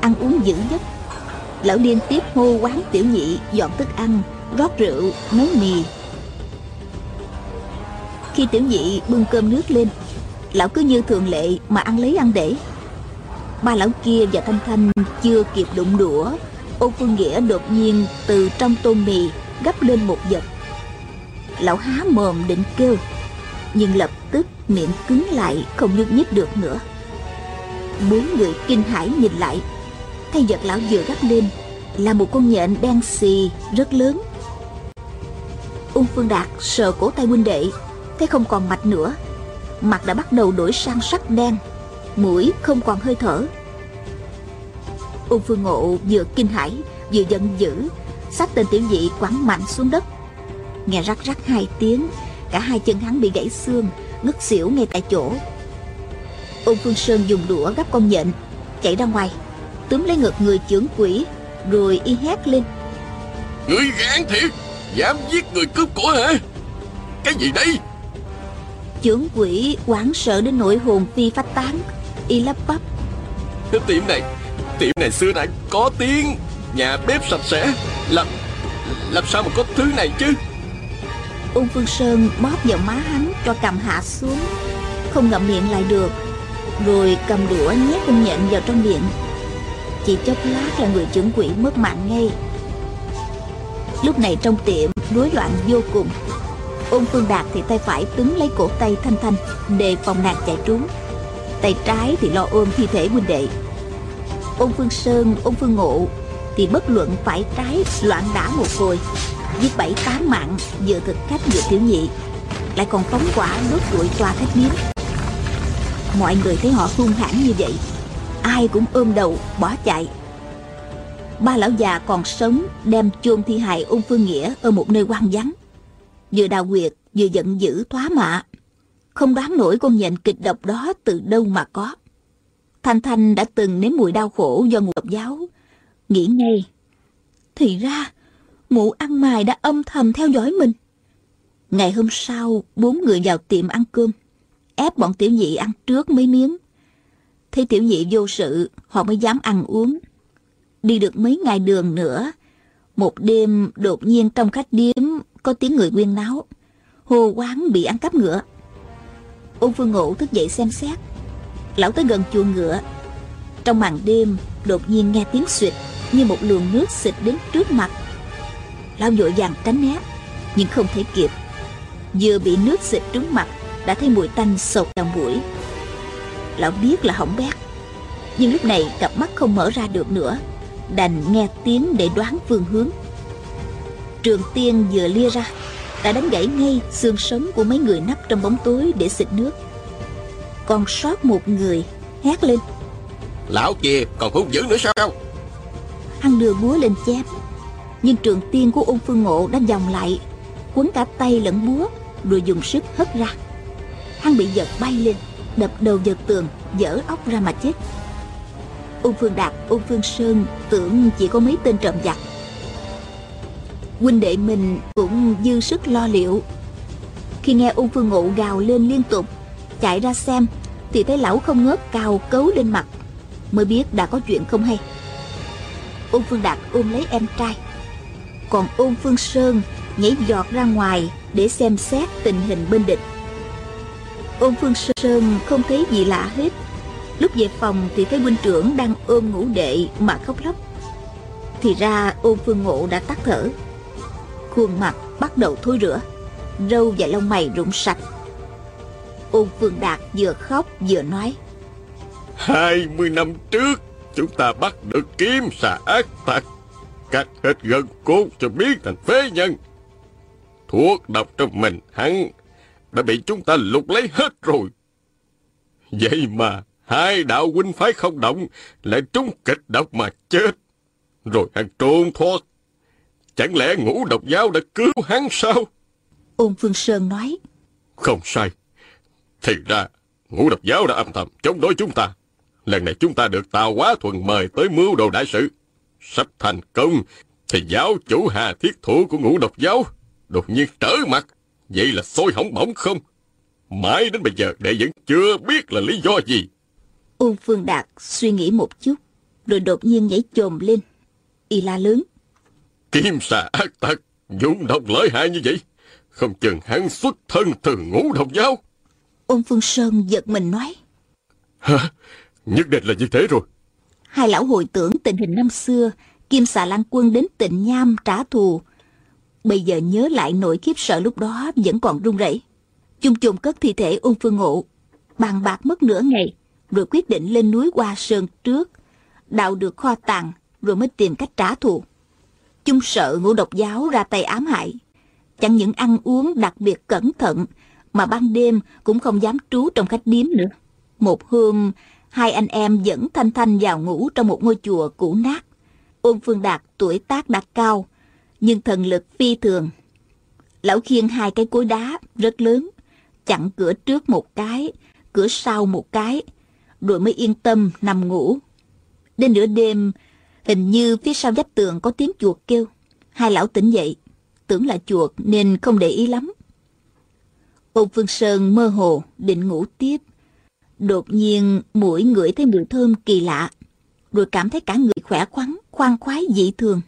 ăn uống dữ nhất. Lão liên tiếp hô quán tiểu nhị dọn thức ăn, rót rượu, nấu mì. Khi tiểu nhị bưng cơm nước lên, lão cứ như thường lệ mà ăn lấy ăn để. Ba lão kia và Thanh Thanh chưa kịp đụng đũa, Ôn Phương Nghĩa đột nhiên từ trong tô mì gấp lên một vật. Lão há mồm định kêu, nhưng lập tức miệng cứng lại không nhúc nhích được nữa. Bốn người kinh hãi nhìn lại Thay vật lão vừa gấp lên Là một con nhện đen xì rất lớn Ung Phương Đạt sờ cổ tay huynh đệ Thấy không còn mạch nữa Mặt đã bắt đầu đổi sang sắc đen, Mũi không còn hơi thở. Ung Phương Ngộ vừa kinh hãi, Vừa giận dữ, Xách tên tiểu dị quẳng mạnh xuống đất. Nghe rắc rắc hai tiếng, Cả hai chân hắn bị gãy xương, Ngất xỉu ngay tại chỗ. Ung Phương Sơn dùng đũa gắp con nhện, Chạy ra ngoài, Túm lấy ngực người trưởng quỷ, Rồi y hét lên. Người gan thiệt, Dám giết người cướp của hả? Cái gì đây? Trưởng quỷ hoảng sợ đến nỗi hồn phi phách tán. Y lắp bắp. Tiệm này Tiệm này xưa nay có tiếng. Nhà bếp sạch sẽ. Làm Làm sao mà có thứ này chứ? Ung Phương Sơn bóp vào má hắn cho cầm hạ xuống. Không ngậm miệng lại được. Rồi cầm đũa nhét con nhện vào trong miệng. Chỉ chốc lát là người trưởng quỷ mất mạng ngay. Lúc này trong tiệm rối loạn vô cùng Ôn Phương Đạt thì tay phải túm lấy cổ tay Thanh Thanh Đề phòng nàng chạy trốn. Tay trái thì lo ôm thi thể huynh đệ. Ôn Phương Sơn, Ôn Phương Ngộ Thì bất luận phải trái loạn đả một hồi Giết bảy tám mạng Vừa thực khách vừa tiểu nhị. Lại còn phóng quả đốt rụi tòa khách miếng. Mọi người thấy họ hung hãn như vậy Ai cũng ôm đầu bỏ chạy. Ba lão già còn sống Đem chôn thi hài ôn phương nghĩa Ở một nơi hoang vắng. Vừa đào quyệt vừa giận dữ thoá mạ Không đoán nổi con nhện kịch độc đó Từ đâu mà có Thanh Thanh đã từng nếm mùi đau khổ do ngục độc giáo Nghĩ ngay Thì ra mụ ăn mài đã âm thầm theo dõi mình. Ngày hôm sau, bốn người vào tiệm ăn cơm, ép bọn tiểu nhị ăn trước mấy miếng. Thấy tiểu nhị vô sự, họ mới dám ăn uống. Đi được mấy ngày đường nữa, một đêm đột nhiên trong khách điếm có tiếng người quyên náo, hồ quán bị ăn cắp ngựa. Ôn Phương Ngộ thức dậy xem xét, lão tới gần chuồng ngựa. Trong màn đêm, đột nhiên nghe tiếng xịt như một luồng nước xịt đến trước mặt. Lão vội vàng tránh né Nhưng không thể kịp. Vừa bị nước xịt trúng mặt Đã thấy mùi tanh sộc vào mũi. Lão biết là hỏng bét. Nhưng lúc này cặp mắt không mở ra được nữa Đành nghe tiếng để đoán phương hướng. Trường tiên vừa lia ra Đã đánh gãy ngay xương sống của mấy người nấp trong bóng tối để xịt nước. Còn sót một người hét lên. Lão kia còn hung dữ nữa sao? Hắn đưa búa lên chém nhưng trường tiên của ôn phương ngộ đã vòng lại quấn cả tay lẫn búa rồi dùng sức hất ra. Hắn bị giật bay lên đập đầu vào tường dở óc ra mà chết. Ôn phương đạt ôn phương sơn tưởng chỉ có mấy tên trộm giặc huynh đệ mình cũng dư sức lo liệu. Khi nghe Ung phương ngộ gào lên liên tục, chạy ra xem, thì thấy lão không ngớt cào cấu lên mặt, mới biết đã có chuyện không hay. Ôn phương đạt ôm lấy em trai. Còn ôn phương sơn nhảy giọt ra ngoài để xem xét tình hình bên địch. Ôn phương sơn không thấy gì lạ hết. Lúc về phòng thì thấy huynh trưởng đang ôm ngũ đệ mà khóc lóc. Thì ra ôn phương ngộ đã tắt thở khuôn mặt bắt đầu thối rữa râu và lông mày rụng sạch ôn phương đạt vừa khóc vừa nói, hai mươi năm trước, chúng ta bắt được kiếm xà ác tặc cắt hết gân cốt cho biến thành phế nhân. Thuốc độc trong mình hắn đã bị chúng ta lục lấy hết rồi. Vậy mà hai đạo huynh phái không động lại trúng kịch độc mà chết. Rồi hắn trốn thoát. Chẳng lẽ ngũ độc giáo đã cứu hắn sao? Ôn Phương Sơn nói. Không sai. Thì ra, ngũ độc giáo đã âm thầm chống đối chúng ta. Lần này chúng ta được Tào Quá Thuần mời tới mưu đồ đại sự. Sắp thành công, thì giáo chủ hà thiết thủ của ngũ độc giáo đột nhiên trở mặt. Vậy là sôi hỏng bỏng không? Mãi đến bây giờ đệ vẫn chưa biết là lý do gì. Uông Phương Đạt suy nghĩ một chút, rồi đột nhiên nhảy chồm lên. Y la lớn. Kim xà ác tặc, dũng độc lợi hại như vậy. Không chừng hắn xuất thân từ ngũ độc giáo. Ôn Phương Sơn giật mình nói. Hả? Nhất định là như thế rồi. Hai lão hồi tưởng tình hình năm xưa, Kim xà lan quân đến tịnh nham trả thù. Bây giờ nhớ lại nỗi khiếp sợ lúc đó vẫn còn run rẩy. Chung chung cất thi thể ôn phương ngộ. Bàn bạc mất nửa ngày, rồi quyết định lên núi Hoa Sơn trước, đào được kho tàng, rồi mới tìm cách trả thù chung sợ ngũ độc giáo ra tay ám hại. Chẳng những ăn uống đặc biệt cẩn thận, mà ban đêm cũng không dám trú trong khách điếm nữa. Một hôm, hai anh em dẫn Thanh Thanh vào ngủ trong một ngôi chùa cũ nát. Ôn Phương Đạt tuổi tác đã cao, nhưng thần lực phi thường. Lão khiêng hai cái cối đá rất lớn, chặn cửa trước một cái, cửa sau một cái, rồi mới yên tâm nằm ngủ. Đến nửa đêm, hình như phía sau vách tường có tiếng chuột kêu. Hai lão tỉnh dậy, tưởng là chuột nên không để ý lắm. Ôn Phương Sơn mơ hồ định ngủ tiếp. Đột nhiên mũi ngửi thấy mùi thơm kỳ lạ, rồi cảm thấy cả người khỏe khoắn, khoan khoái dị thường.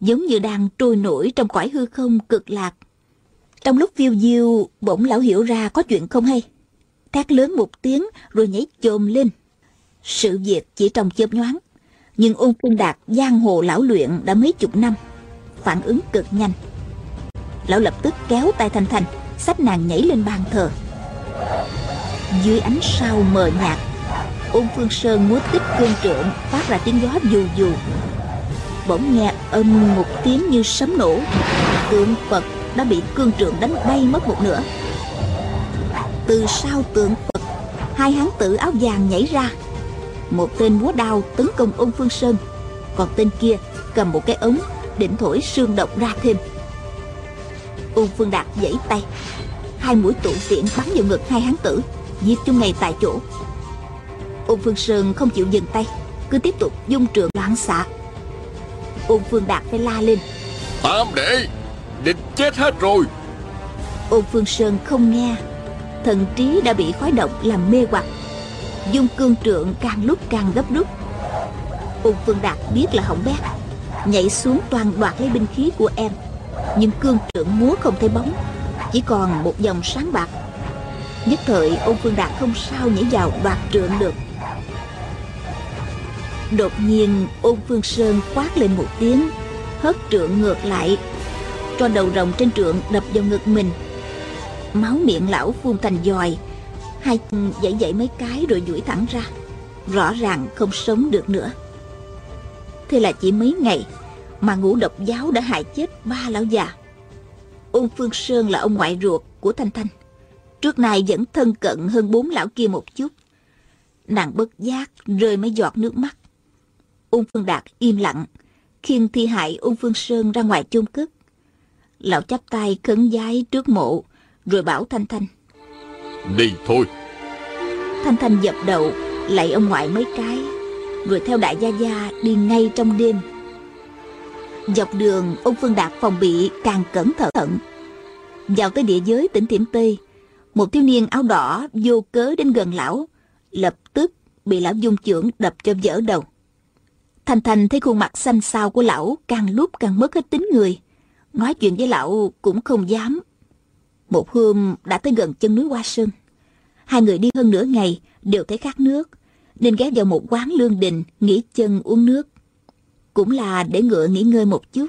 Giống như đang trôi nổi trong cõi hư không cực lạc. Trong lúc phiêu diêu, bỗng lão hiểu ra có chuyện không hay. Thét lớn một tiếng rồi nhảy chồm lên. Sự việc chỉ trong chớp nhoáng. Nhưng ôn phương đạt giang hồ lão luyện đã mấy chục năm. Phản ứng cực nhanh. Lão lập tức kéo tay Thanh Thanh, xách nàng nhảy lên bàn thờ. Dưới ánh sao mờ nhạt, ôn phương sơn múa tích cương trượng phát ra tiếng gió dù dù. Bỗng nghe âm một tiếng như sấm nổ. Tượng Phật đã bị cương trượng đánh bay mất một nửa từ sau tượng phật hai hán tử áo vàng nhảy ra một tên múa đao tấn công ôn phương sơn. Còn tên kia cầm một cái ống định thổi xương độc ra thêm. Ôn phương đạt giãy tay. Hai mũi tụ tiễn bắn vào ngực hai hán tử giết chúng ngay tại chỗ. Ôn phương sơn không chịu dừng tay cứ tiếp tục dung trường loạn xạ. Ôn phương đạt phải la lên. Tam đệ địch chết hết rồi. Ôn phương sơn không nghe. Thần trí đã bị khói độc làm mê hoặc dung cương trượng càng lúc càng gấp rút. Ung phương đạt biết là hỏng bét, nhảy xuống toàn đoạt lấy binh khí của em. Nhưng cương trượng múa không thấy bóng, chỉ còn một dòng sáng bạc. Nhất thời ôn phương đạt không sao nhảy vào đoạt trượng được. Đột nhiên ôn phương sơn quát lên một tiếng, hất trượng ngược lại. Cho đầu rồng trên trượng đập vào ngực mình. Máu miệng lão phun thành dòi hai chân dãy dãy mấy cái rồi duỗi thẳng ra. Rõ ràng không sống được nữa. Thế là chỉ mấy ngày mà ngũ độc giáo đã hại chết ba lão già. Ôn phương sơn là ông ngoại ruột của thanh thanh. Trước nay vẫn thân cận hơn bốn lão kia một chút. Nàng bất giác rơi mấy giọt nước mắt. Ôn phương đạt im lặng, khiêng thi hại ôn phương sơn ra ngoài chôn cất. Lão chắp tay khấn vái trước mộ, rồi bảo Thanh Thanh. Đi thôi. Thanh Thanh dập đầu, lạy ông ngoại mấy cái, rồi theo đại gia gia đi ngay trong đêm. Dọc đường, ông Phương Đạt phòng bị càng cẩn thận. Vào tới địa giới tỉnh Thiểm Tây, một thiếu niên áo đỏ vô cớ đến gần lão, lập tức bị lão dung trưởng đập cho vỡ đầu. Thanh Thanh thấy khuôn mặt xanh xao của lão càng lúc càng mất hết tính người. Nói chuyện với lão cũng không dám một hôm đã tới gần chân núi Hoa Sơn. Hai người đi hơn nửa ngày đều thấy khát nước, nên ghé vào một quán lương đình nghỉ chân uống nước. Cũng là để ngựa nghỉ ngơi một chút.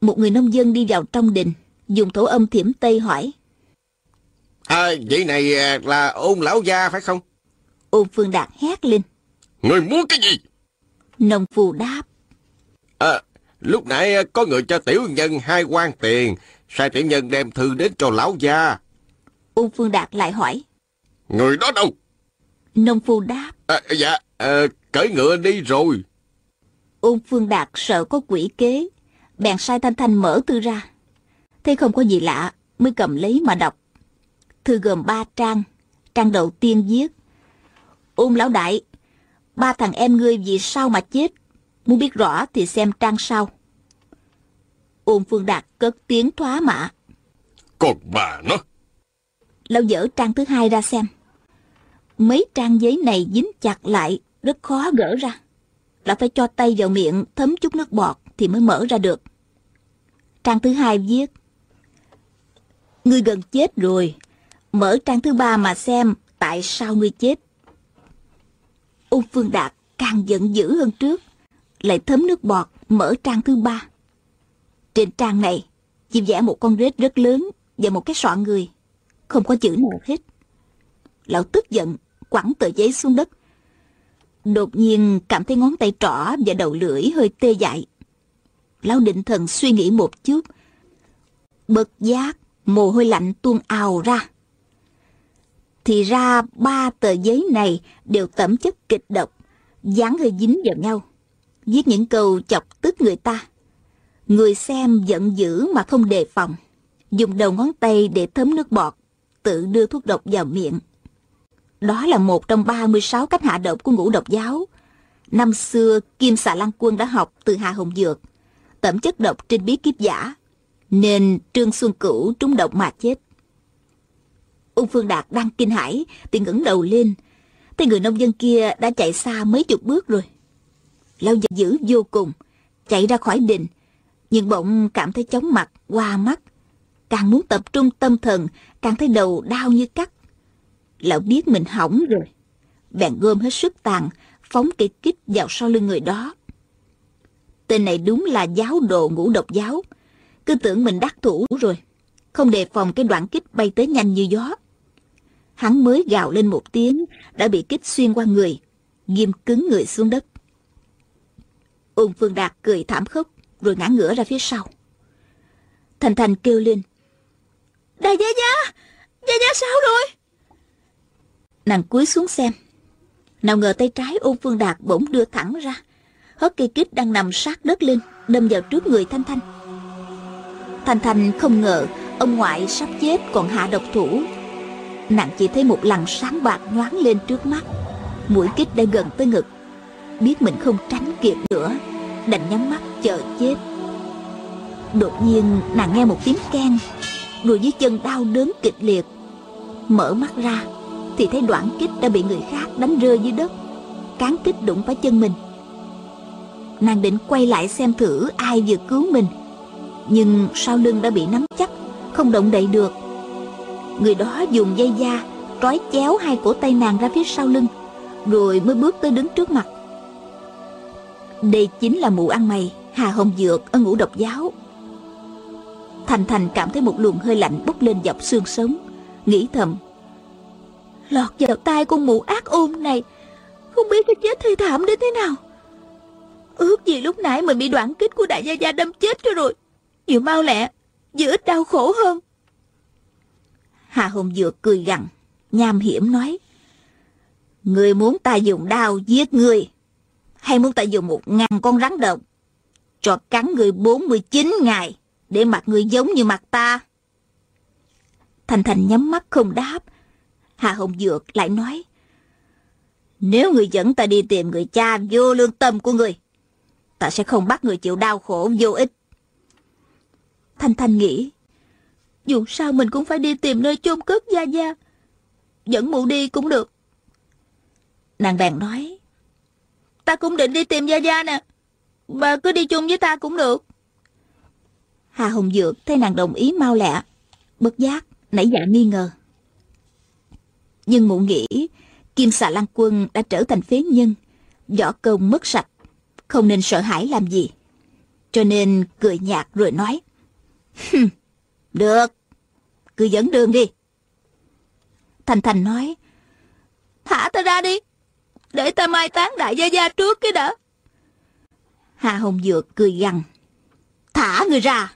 Một người nông dân đi vào trong đình, dùng thổ âm thiểm tây hỏi. À, vậy này à, là ôn lão gia phải không? Ôn Phương Đạt hét lên. Người muốn cái gì? Nông phù đáp. À, lúc nãy có người cho tiểu nhân hai quan tiền, sai tiểu nhân đem thư đến cho lão gia. Ung Phương Đạt lại hỏi. Người đó đâu? Nông phu đáp. À, dạ, à, cởi ngựa đi rồi. Ung Phương Đạt sợ có quỷ kế, bèn sai Thanh Thanh mở thư ra. Thấy không có gì lạ, mới cầm lấy mà đọc. Thư gồm ba trang, trang đầu tiên viết. Ung lão đại, ba thằng em ngươi vì sao mà chết? Muốn biết rõ thì xem trang sau. Ôn Phương Đạt cất tiếng thoá mạ. Còn bà nó. Lão dở trang thứ hai ra xem. Mấy trang giấy này dính chặt lại, rất khó gỡ ra. Lão phải cho tay vào miệng thấm chút nước bọt thì mới mở ra được. Trang thứ hai viết. Ngươi gần chết rồi. Mở trang thứ ba mà xem tại sao ngươi chết. Ung Phương Đạt càng giận dữ hơn trước. Lại thấm nước bọt mở trang thứ ba. Trên trang này, chỉ vẽ một con rết rất lớn và một cái sọ người. Không có chữ nào hết. Lão tức giận, quẳng tờ giấy xuống đất. Đột nhiên cảm thấy ngón tay trỏ và đầu lưỡi hơi tê dại. Lão định thần suy nghĩ một chút. Bật giác, mồ hôi lạnh tuôn ào ra. Thì ra ba tờ giấy này đều tẩm chất kịch độc, dán hơi dính vào nhau. Viết những câu chọc tức người ta. Người xem giận dữ mà không đề phòng. Dùng đầu ngón tay để thấm nước bọt, tự đưa thuốc độc vào miệng. Đó là một trong 36 cách hạ độc của ngũ độc giáo. Năm xưa, Kim Xà Lan Quân đã học từ Hà Hồng Dược, tẩm chất độc trên bí kíp giả, nên Trương Xuân Cửu trúng độc mà chết. Ung Phương Đạt đang kinh hãi thì ngẩng đầu lên, thấy người nông dân kia đã chạy xa mấy chục bước rồi. Lão giận dữ vô cùng, chạy ra khỏi đình, nhưng bỗng cảm thấy chóng mặt, qua mắt. Càng muốn tập trung tâm thần, càng thấy đầu đau như cắt. Lão biết mình hỏng rồi. Bèn gom hết sức tàn, phóng cây kích vào sau lưng người đó. Tên này đúng là giáo đồ ngũ độc giáo. Cứ tưởng mình đắc thủ rồi. Không đề phòng cái đoạn kích bay tới nhanh như gió. Hắn mới gào lên một tiếng, đã bị kích xuyên qua người, ghim cứng người xuống đất. Ôn Phương Đạt cười thảm khốc, rồi ngã ngửa ra phía sau. Thành Thành kêu lên. Đại gia gia! Gia gia sao rồi? Nàng cúi xuống xem. Nào ngờ tay trái ôn phương đạt bỗng đưa thẳng ra. Hất cây kích đang nằm sát đất lên, đâm vào trước người Thanh Thanh. Thanh Thanh không ngờ ông ngoại sắp chết còn hạ độc thủ. Nàng chỉ thấy một lằn sáng bạc nhoáng lên trước mắt. Mũi kích đã gần tới ngực. Biết mình không tránh kịp nữa, đành nhắm mắt chờ chết. Đột nhiên nàng nghe một tiếng keng, rồi dưới chân đau đớn kịch liệt. Mở mắt ra, thì thấy đoạn kích đã bị người khác đánh rơi dưới đất cán kích đụng phải chân mình nàng định quay lại xem thử ai vừa cứu mình nhưng sau lưng đã bị nắm chắc không động đậy được người đó dùng dây da trói chéo hai cổ tay nàng ra phía sau lưng rồi mới bước tới đứng trước mặt đây chính là mụ ăn mày, hà hồng dược ở ngũ độc giáo. Thành thành cảm thấy một luồng hơi lạnh bốc lên dọc xương sống, nghĩ thầm, lọt vào tay con mụ ác ôn này, không biết cái chết thê thảm đến thế nào. Ước gì lúc nãy mình bị đoạn kích của đại gia gia đâm chết cho rồi vừa mau lẹ vừa ít đau khổ hơn. Hà hồng dược cười gằn, nham hiểm nói, người muốn ta dùng đao giết người hay muốn ta dùng một ngàn con rắn độc cho cắn người 49 ngày để mặt người giống như mặt ta thành thành nhắm mắt không đáp Hà Hồng Dược lại nói, Nếu người dẫn ta đi tìm người cha vô lương tâm của người, ta sẽ không bắt người chịu đau khổ vô ích. Thanh Thanh nghĩ, dù sao mình cũng phải đi tìm nơi chôn cất Gia Gia. Dẫn mụ đi cũng được. Nàng bèn nói, Ta cũng định đi tìm Gia Gia nè. Bà cứ đi chung với ta cũng được. Hà Hồng Dược thấy nàng đồng ý mau lẹ. Bất giác, nãy dạ nghi ngờ. Nhưng mụ nghĩ Kim xà lan quân đã trở thành phế nhân Võ công mất sạch Không nên sợ hãi làm gì Cho nên cười nhạt rồi nói Được Cứ dẫn đường đi Thành Thành nói Thả ta ra đi để ta mai táng đại gia gia trước cái đã Hà Hồng Dược cười gằn Thả người ra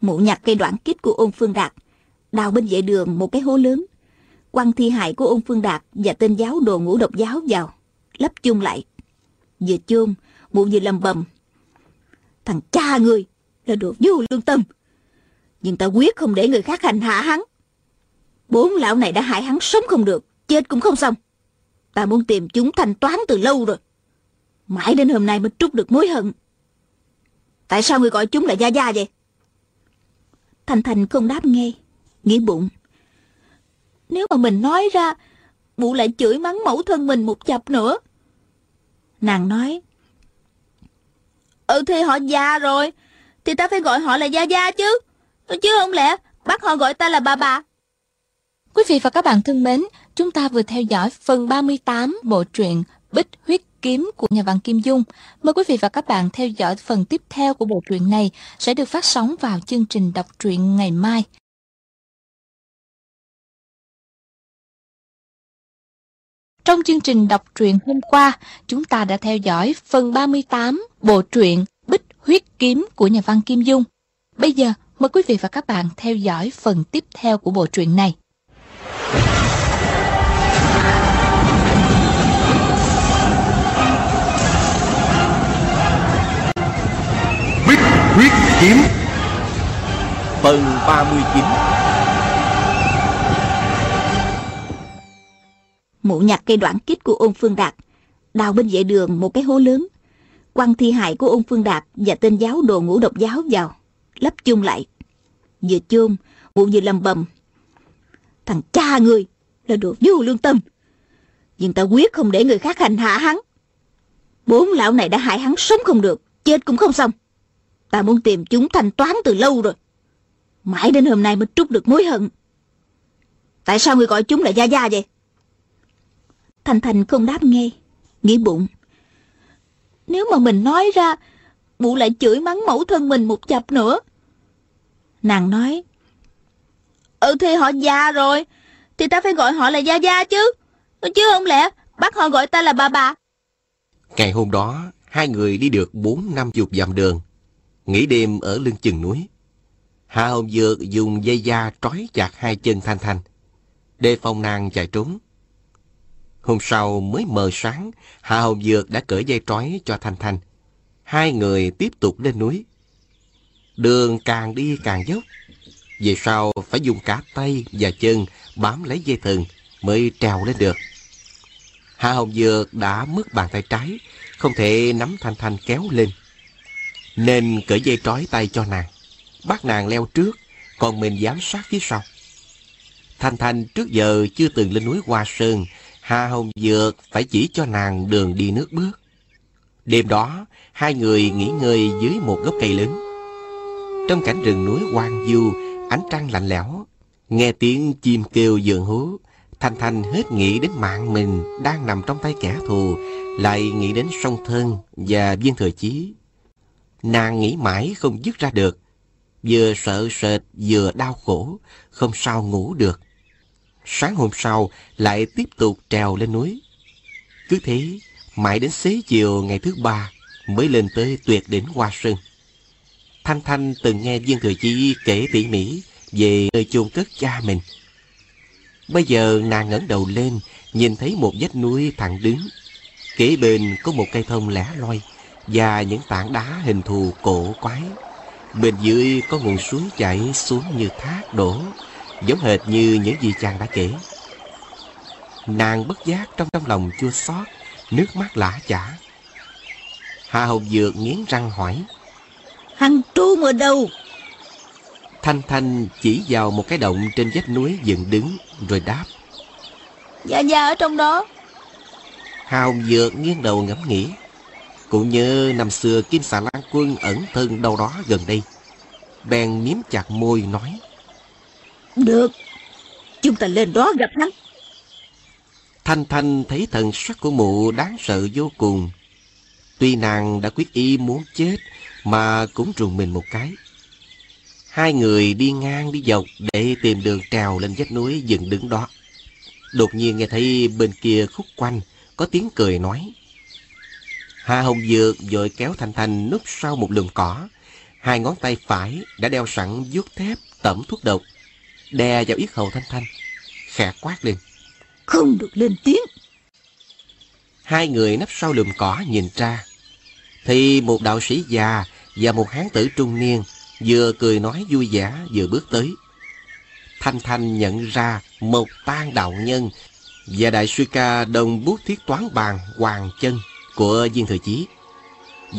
Mụ nhặt cây đoạn kích của ôn phương đạt đào bên vệ đường một cái hố lớn, quăng thi hại của ôn phương đạt và tên giáo đồ ngũ độc giáo vào, lấp chung lại. Vừa chôn, mụ vừa lầm bầm. Thằng cha người là đồ vô lương tâm. Nhưng ta quyết không để người khác hành hạ hắn. Bốn lão này đã hại hắn sống không được, chết cũng không xong. Ta muốn tìm chúng thanh toán từ lâu rồi. Mãi đến hôm nay mới trút được mối hận. Tại sao người gọi chúng là Gia Gia vậy? Thành Thành không đáp nghe nghĩ bụng. Nếu mà mình nói ra, bụ lại chửi mắng mẫu thân mình một chập nữa. Nàng nói, Ừ thì họ già rồi, thì ta phải gọi họ là Gia Gia chứ. Chứ không lẽ bắt họ gọi ta là bà bà. Quý vị và các bạn thân mến, chúng ta vừa theo dõi phần 38 bộ truyện Bích Huyết Kiếm của nhà văn Kim Dung. Mời quý vị và các bạn theo dõi phần tiếp theo của bộ truyện này sẽ được phát sóng vào chương trình đọc truyện ngày mai. Trong chương trình đọc truyện hôm qua, chúng ta đã theo dõi phần 38 bộ truyện Bích Huyết Kiếm của nhà văn Kim Dung. Bây giờ, mời quý vị và các bạn theo dõi phần tiếp theo của bộ truyện này. Kiếm Phần 39 Mụ nhặt cây đoạn kích của ôn phương đạt, đào bên vệ đường một cái hố lớn, quăng thi hại của ôn phương đạt và tên giáo đồ ngũ độc giáo vào, lấp chung lại. Vừa chôn, mụ vừa lầm bầm. Thằng cha người là đồ vô lương tâm. Nhưng ta quyết không để người khác hành hạ hắn. Bốn lão này đã hại hắn sống không được, chết cũng không xong. Ta muốn tìm chúng thanh toán từ lâu rồi. Mãi đến hôm nay mới trút được mối hận. Tại sao người gọi chúng là Gia Gia vậy? Thành Thành không đáp nghe, nghĩ bụng. Nếu mà mình nói ra, mụ lại chửi mắng mẫu thân mình một chập nữa. Nàng nói, Ừ thì họ già rồi, thì ta phải gọi họ là Gia Gia chứ. Chứ không lẽ bắt họ gọi ta là bà bà. Ngày hôm đó, hai người đi được bốn năm chục dặm đường, nghỉ đêm ở lưng chừng núi. Hạ Hồng Dược dùng dây da trói chặt hai chân Thanh Thanh, đề phòng nàng chạy trốn. Hôm sau mới mờ sáng, Hạ Hồng Dược đã cởi dây trói cho Thanh Thanh. Hai người tiếp tục lên núi. Đường càng đi càng dốc. Về sau phải dùng cả tay và chân bám lấy dây thừng mới trèo lên được. Hạ Hồng Dược đã mất bàn tay trái, không thể nắm Thanh Thanh kéo lên. Nên cởi dây trói tay cho nàng, bắt nàng leo trước, còn mình giám sát phía sau. Thanh Thanh trước giờ chưa từng lên núi Hoa Sơn, Hà Hồng Dược phải chỉ cho nàng đường đi nước bước. Đêm đó, hai người nghỉ ngơi dưới một gốc cây lớn. Trong cảnh rừng núi hoang du, ánh trăng lạnh lẽo, nghe tiếng chim kêu dường hú, Thanh Thanh hết nghĩ đến mạng mình đang nằm trong tay kẻ thù, lại nghĩ đến song thân và viên thừa chí. Nàng nghĩ mãi không dứt ra được, vừa sợ sệt vừa đau khổ, không sao ngủ được. Sáng hôm sau lại tiếp tục trèo lên núi. Cứ thế, mãi đến xế chiều ngày thứ ba mới lên tới tuyệt đỉnh Hoa Sơn. Thanh Thanh từng nghe Viên Thừa Chi kể tỉ mỉ về nơi chôn cất cha mình. Bây giờ nàng ngẩng đầu lên, nhìn thấy một vách núi thẳng đứng. Kế bên có một cây thông lẻ loi và những tảng đá hình thù cổ quái. Bên dưới có nguồn suối chảy xuống như thác đổ, giống hệt như những gì chàng đã kể. Nàng bất giác trong trong lòng chua xót, nước mắt lã chả. Hà Hồng Dược nghiến răng hỏi. Hắn trú ở đâu? Thanh Thanh chỉ vào một cái động trên vách núi dựng đứng rồi đáp. Dạ dạ ở trong đó. Hà Hồng Dược nghiêng đầu ngẫm nghĩ. Cũng như năm xưa Kim Xà Lan Quân ẩn thân đâu đó gần đây. Bèn miếm chặt môi nói. Được, chúng ta lên đó gặp hắn. Thanh Thanh thấy thần sắc của mụ đáng sợ vô cùng. Tuy nàng đã quyết ý muốn chết, mà cũng trùng mình một cái. Hai người đi ngang đi dọc để tìm đường trèo lên vách núi dựng đứng đó. Đột nhiên nghe thấy bên kia khúc quanh có tiếng cười nói. Hà Hồng Dược vội kéo Thanh Thanh núp sau một lùm cỏ. Hai ngón tay phải đã đeo sẵn vuốt thép tẩm thuốc độc. Đè vào yết hầu Thanh Thanh. Khẽ quát lên. Không được lên tiếng. Hai người nấp sau lùm cỏ nhìn ra. Thì một đạo sĩ già và một hán tử trung niên vừa cười nói vui vẻ vừa bước tới. Thanh Thanh nhận ra một tan đạo nhân và đại sư ca đồng bút thiết toán bàn Hoàng Chân của Viên Thừa Chí.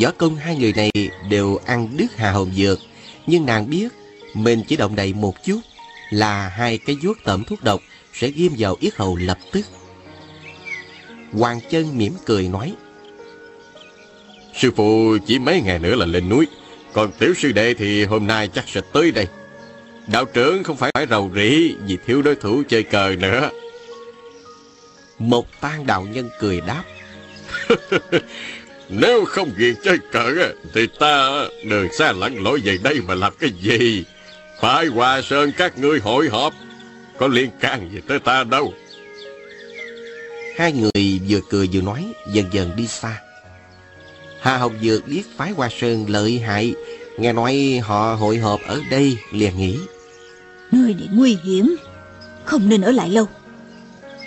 Võ công hai người này đều ăn đứt hà hồn dược, nhưng nàng biết mình chỉ động đậy một chút là hai cái vuốt tẩm thuốc độc sẽ ghim vào yết hầu lập tức. Hoàng Chân mỉm cười nói. Sư phụ chỉ mấy ngày nữa là lên núi Còn tiểu sư đệ thì hôm nay chắc sẽ tới đây Đạo trưởng không phải phải rầu rĩ Vì thiếu đối thủ chơi cờ nữa Một tan đạo nhân cười đáp. Nếu không ghiền chơi cờ Thì ta đường xa lặn lội về đây mà làm cái gì Phải hòa sơn các ngươi hội họp Có liên can gì tới ta đâu Hai người vừa cười vừa nói, dần dần đi xa. Hà Hồng Dược biết phái Hoa Sơn lợi hại, nghe nói họ hội họp ở đây, liền nghĩ. Nơi này nguy hiểm, không nên ở lại lâu.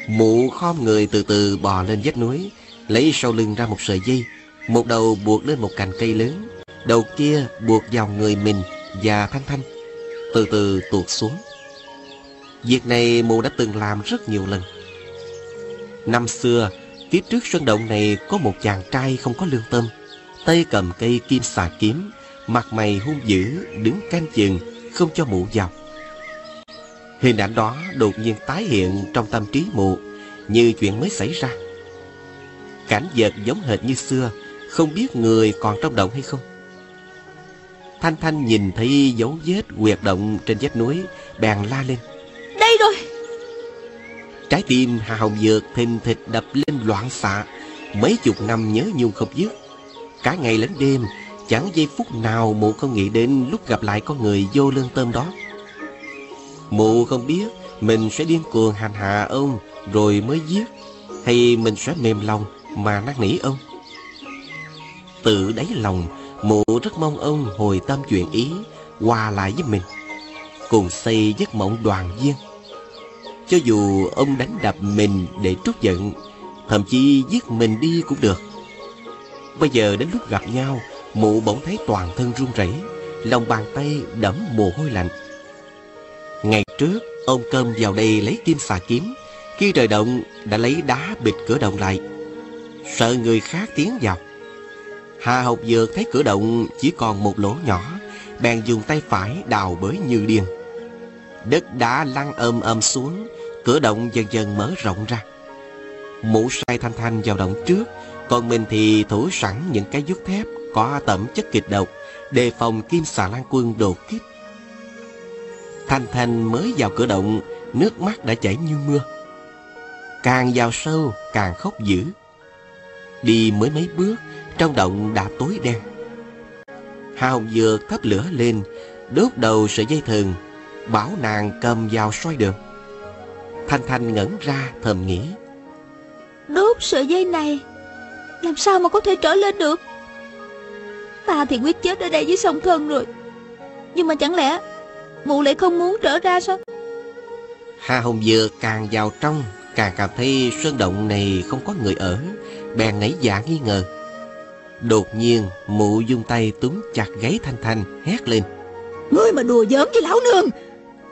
Mụ khom người từ từ bò lên vách núi, lấy sau lưng ra một sợi dây, một đầu buộc lên một cành cây lớn, đầu kia buộc vào người mình và Thanh Thanh, từ từ tuột xuống. Việc này mụ đã từng làm rất nhiều lần. Năm xưa, phía trước sơn động này có một chàng trai không có lương tâm, tay cầm cây kim xà kiếm, mặt mày hung dữ, đứng canh chừng, không cho mụ vào. Hình ảnh đó đột nhiên tái hiện trong tâm trí mụ, như chuyện mới xảy ra. Cảnh vật giống hệt như xưa, không biết người còn trong động hay không. Thanh Thanh nhìn thấy dấu vết quyệt động trên vách núi, bèn la lên. Đây rồi! Trái tim Hà Hồng Dược thình thịch đập lên loạn xạ, mấy chục năm nhớ nhung không dứt. Cả ngày lẫn đêm, chẳng giây phút nào mụ không nghĩ đến lúc gặp lại con người vô lương tâm đó. Mụ không biết mình sẽ điên cuồng hành hạ ông rồi mới giết, hay mình sẽ mềm lòng mà năn nỉ ông. Tự đáy lòng, mụ rất mong ông hồi tâm chuyện ý, hòa lại với mình, cùng xây giấc mộng đoàn viên. Cho dù ông đánh đập mình để trút giận, thậm chí giết mình đi cũng được. Bây giờ đến lúc gặp nhau, mụ bỗng thấy toàn thân run rẩy, lòng bàn tay đẫm mồ hôi lạnh. Ngày trước, ông cơm vào đây lấy kim xà kiếm, khi trời động đã lấy đá bịt cửa động lại, sợ người khác tiến vào. Hà Học Dược thấy cửa động chỉ còn một lỗ nhỏ, bèn dùng tay phải đào bới như điên. Đất đá lăn ầm ầm xuống, cửa động dần dần mở rộng ra. Mũ sai thanh thanh vào động trước, còn mình thì thủ sẵn những cái dút thép có tẩm chất kịch độc, đề phòng kim xà lan quân đột kích. Thanh Thanh mới vào cửa động, nước mắt đã chảy như mưa. Càng vào sâu, càng khóc dữ. Đi mới mấy bước, trong động đã tối đen. Hà Hồng Dược thắp lửa lên, đốt đầu sợi dây thừng, bảo nàng cầm vào soi đường. Thanh Thanh ngẩn ra thầm nghĩ. Đốt sợi dây này, làm sao mà có thể trở lên được? Ta thì quyết chết ở đây với song thân rồi. Nhưng mà chẳng lẽ mụ lại không muốn trở ra sao? Hà Hồng Dược càng vào trong, càng cảm thấy sơn động này không có người ở, bèn nảy dạ nghi ngờ. Đột nhiên, mụ dung tay túm chặt gáy Thanh Thanh, hét lên. Ngươi mà đùa giỡn với lão nương,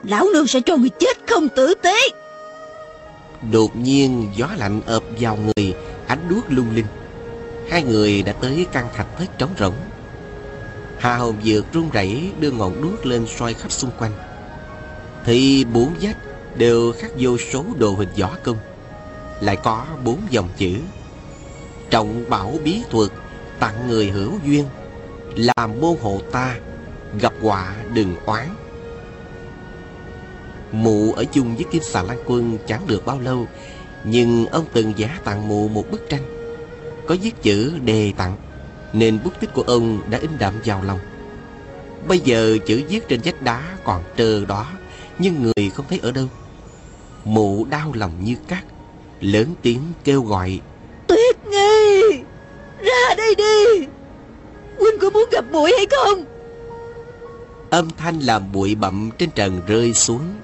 lão nương sẽ cho ngươi chết không tử tế. Đột nhiên, gió lạnh ập vào người, ánh đuốc lung linh. Hai người đã tới căn thạch thất trống rỗng. Hà Hồng Dược run rẩy đưa ngọn đuốc lên soi khắp xung quanh. Thì bốn vách đều khắc vô số đồ hình võ công. Lại có bốn dòng chữ. Trọng bảo bí thuật, tặng người hữu duyên. Làm môn hộ ta, gặp họa đừng oán. Mụ ở chung với Kim Xà Lan Quân chẳng được bao lâu, nhưng ông từng giả tặng mụ một bức tranh. Có viết chữ đề tặng nên bút tích của ông đã in đậm vào lòng. Bây giờ chữ viết trên vách đá còn trơ đó, nhưng người không thấy ở đâu. Mụ đau lòng như cắt, lớn tiếng kêu gọi. Tuyết ra đây đi, Huynh có muốn gặp muội hay không? Âm thanh làm bụi bặm trên trần rơi xuống,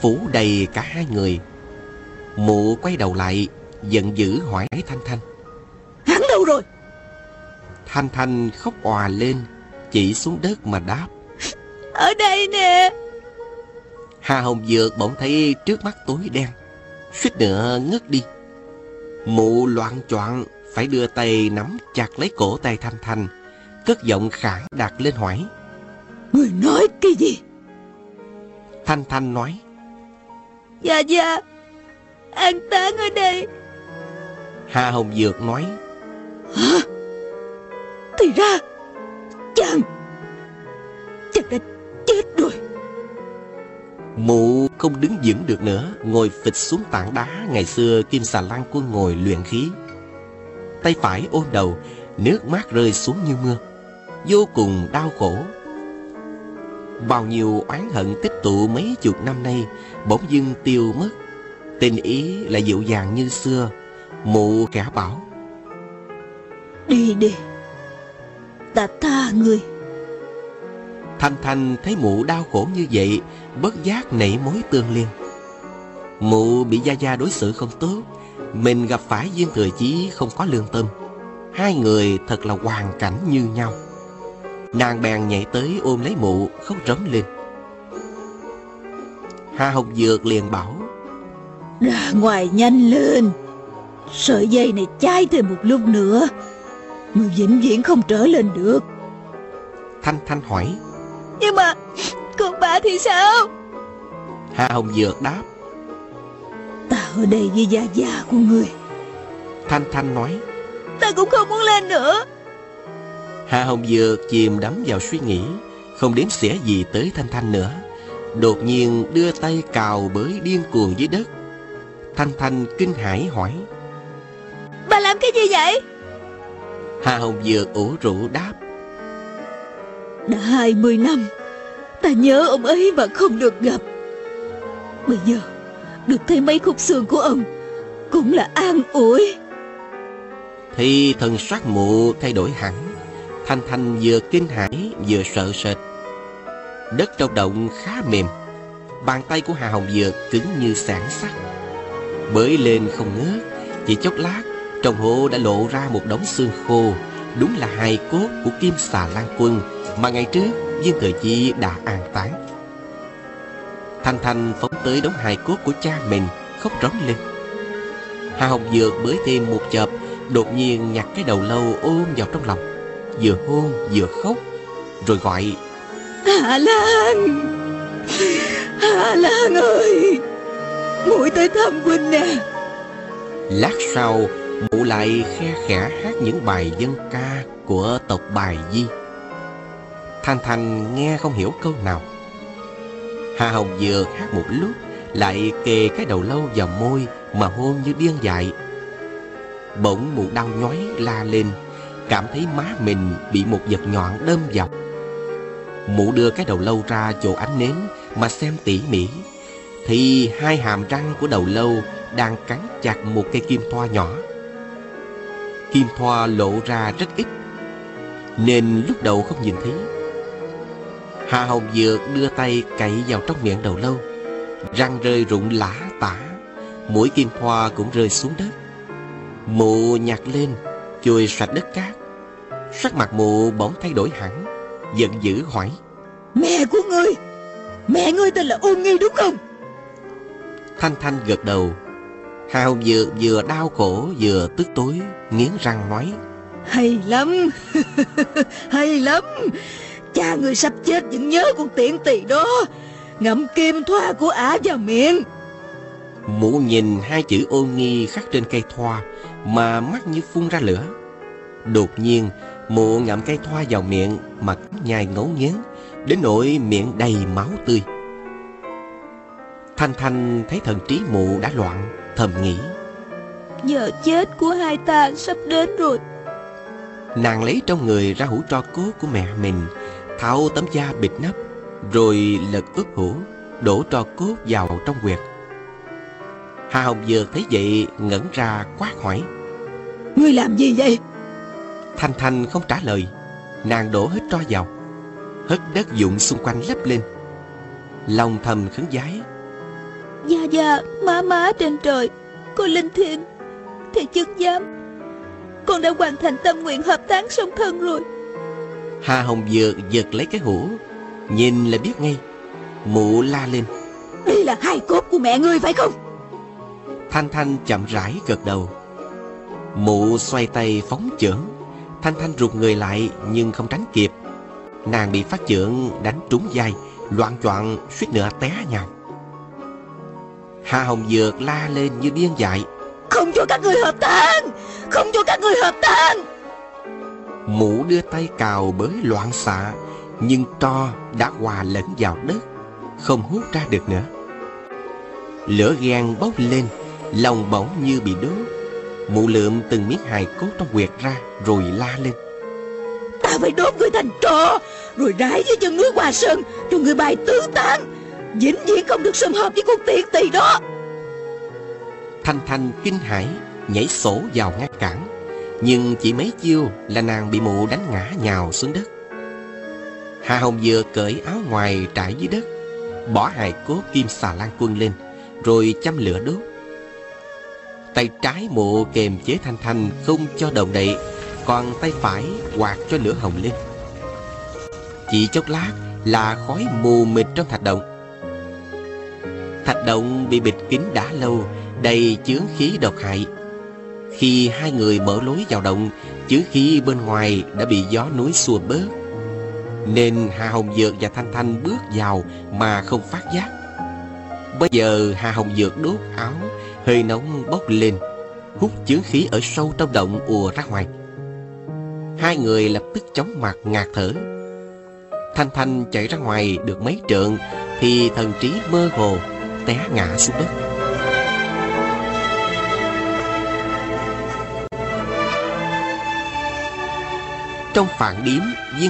phủ đầy cả hai người. Mụ quay đầu lại, giận dữ hỏi Thanh Thanh. Hắn đâu rồi? Thanh Thanh khóc òa lên, chỉ xuống đất mà đáp. Ở đây nè. Hà Hồng Dược bỗng thấy trước mắt tối đen, suýt nữa ngất đi. Mụ loạn choạng phải đưa tay nắm chặt lấy cổ tay Thanh Thanh, cất giọng khản đặt lên hỏi. Người nói cái gì? Thanh Thanh nói. Dạ dạ, an táng ở đây. Hà Hồng Dược nói. Hả? Thì ra Chàng Chàng đã chết rồi Mụ không đứng vững được nữa Ngồi phịch xuống tảng đá Ngày xưa Kim Xà Lan Quân ngồi luyện khí Tay phải ôm đầu Nước mắt rơi xuống như mưa. Vô cùng đau khổ. Bao nhiêu oán hận tích tụ mấy chục năm nay Bỗng dưng tiêu mất. Tình ý lại dịu dàng như xưa Mụ khẽ bảo. Đi đi Ta tha người. Thanh Thanh thấy mụ đau khổ như vậy Bất giác nảy mối tương liên. Mụ bị Gia Gia đối xử không tốt Mình gặp phải Viên Thừa Chí không có lương tâm. Hai người thật là hoàn cảnh như nhau. Nàng bèn nhảy tới ôm lấy mụ khóc rống lên. Hà Hồng Dược liền bảo Ra ngoài nhanh lên. Sợi dây này chai thêm một lúc nữa. Người vĩnh viễn không trở lên được. Thanh Thanh hỏi Nhưng mà Con bà thì sao? Hà Hồng Dược đáp ở đây với gia gia của người. Thanh Thanh nói Ta cũng không muốn lên nữa. Hà Hồng Dược chìm đắm vào suy nghĩ Không đếm xỉa gì tới Thanh Thanh nữa. Đột nhiên đưa tay cào bới điên cuồng dưới đất. Thanh Thanh kinh hãi hỏi Bà làm cái gì vậy? Hà Hồng Dược ủ rũ đáp Đã hai mươi năm Ta nhớ ông ấy mà không được gặp. Bây giờ được thấy mấy khúc xương của ông. Cũng là an ủi. Thì thần soát mụ thay đổi hẳn. Thanh Thanh vừa kinh hãi, vừa sợ sệt. Đất trong động khá mềm. Bàn tay của Hà Hồng Dược cứng như sản sắt. Bới lên không ngớt, Chỉ chốc lát, Trong hồ đã lộ ra một đống xương khô. Đúng là hài cốt của Kim Xà Lan Quân Mà ngày trước, Viên Thời Chi đã an táng. Thanh Thanh phóng tới đống hài cốt của cha mình Khóc rống lên. Hà Hồng Dược bới thêm một chợp Đột nhiên nhặt cái đầu lâu ôm vào trong lòng. Vừa hôn vừa khóc Rồi gọi Hà Lan! Hà Lan ơi! Muội tới thăm huynh nè! Lát sau Mụ lại khe khẽ hát những bài dân ca Của tộc Bài Di. Thanh Thanh nghe không hiểu câu nào Hà Hồng vừa hát một lúc, Lại kề cái đầu lâu vào môi Mà hôn như điên dại. Bỗng mụ đau nhói la lên, Cảm thấy má mình bị một vật nhọn đâm vào. Mụ đưa cái đầu lâu ra chỗ ánh nến Mà xem tỉ mỉ, Thì hai hàm răng của đầu lâu Đang cắn chặt một cây kim thoa nhỏ. Kim thoa lộ ra rất ít, Nên lúc đầu không nhìn thấy. Hà Hồng Dược đưa tay cậy vào trong miệng đầu lâu. Răng rơi rụng lã tả Mũi kim thoa cũng rơi xuống đất. Mụ nhặt lên Chùi sạch đất cát. Sắc mặt mụ bỗng thay đổi hẳn Giận dữ hỏi. Mẹ của ngươi Mẹ ngươi tên là Ôn Nghi đúng không? Thanh Thanh gật đầu. Hà Hồng Dược vừa đau khổ vừa tức tối Nghiến răng nói. Hay lắm Hay lắm Cha ngươi sắp chết vẫn nhớ con tiện tỳ đó. Ngậm kim thoa của ả vào miệng. Mụ nhìn hai chữ ôn nghi khắc trên cây thoa Mà mắt như phun ra lửa. Đột nhiên Mụ ngậm cây thoa vào miệng Mà nhai ngấu nghiến Đến nỗi miệng đầy máu tươi. Thanh Thanh thấy thần trí mụ đã loạn Thầm nghĩ. Giờ chết của hai ta sắp đến rồi. Nàng lấy trong người ra hũ tro cốt của mẹ mình Tháo tấm da bịt nắp Rồi lật ướp hũ Đổ tro cốt vào trong quyệt Hà Hồng Dược thấy vậy ngẩn ra quát hỏi Ngươi làm gì vậy? Thanh Thanh không trả lời Nàng đổ hết tro vào. Hất đất dụng xung quanh lấp lên. Lòng thầm khấn giái. Gia Gia má má trên trời Cô Linh Thiện Thầy chứng giám Con đã hoàn thành tâm nguyện hợp táng song thân rồi Hà Hồng Dược giật lấy cái hũ Nhìn là biết ngay. Mụ la lên. Đây là hai cốt của mẹ ngươi phải không? Thanh Thanh chậm rãi gật đầu. Mụ xoay tay phóng chưởng. Thanh Thanh rụt người lại nhưng không tránh kịp. Nàng bị phát chưởng đánh trúng vai Loạn choạng suýt nữa té nhào. Hà Hồng Dược la lên như điên dại. Không cho các người hợp táng Không cho các người hợp táng Mụ đưa tay cào bới loạn xạ Nhưng tro đã hòa lẫn vào đất Không hút ra được nữa. Lửa ghen bốc lên Lòng bỗng như bị đốt. Mụ lượm từng miếng hài cốt trong quyệt ra Rồi la lên. Ta phải đốt người thành trò Rồi rải dưới chân núi Hòa Sơn Cho người bài tứ tán. Vĩnh viễn không được xâm hợp với con tiện tỳ đó. Thanh Thanh kinh hãi nhảy sổ vào ngăn cản. Nhưng chỉ mấy chiêu là nàng bị mụ đánh ngã nhào xuống đất. Hà Hồng vừa cởi áo ngoài trải dưới đất, bỏ hài cốt kim xà lan quân lên, rồi châm lửa đốt. Tay trái mụ kềm chế thanh thanh không cho động đậy, còn tay phải quạt cho lửa hồng lên. Chỉ chốc lát là khói mù mịt trong thạch động. Thạch động bị bịt kín đã lâu, đầy chướng khí độc hại. Khi hai người mở lối vào động, chữ khí bên ngoài đã bị gió núi xua bớt. Nên Hà Hồng Dược và Thanh Thanh bước vào mà không phát giác. Bây giờ Hà Hồng Dược đốt áo, hơi nóng bốc lên, hút chướng khí ở sâu trong động ùa ra ngoài. Hai người lập tức chóng mặt ngạt thở. Thanh Thanh chạy ra ngoài được mấy trượng thì thần trí mơ hồ, té ngã xuống đất. Trong phản điếm, viên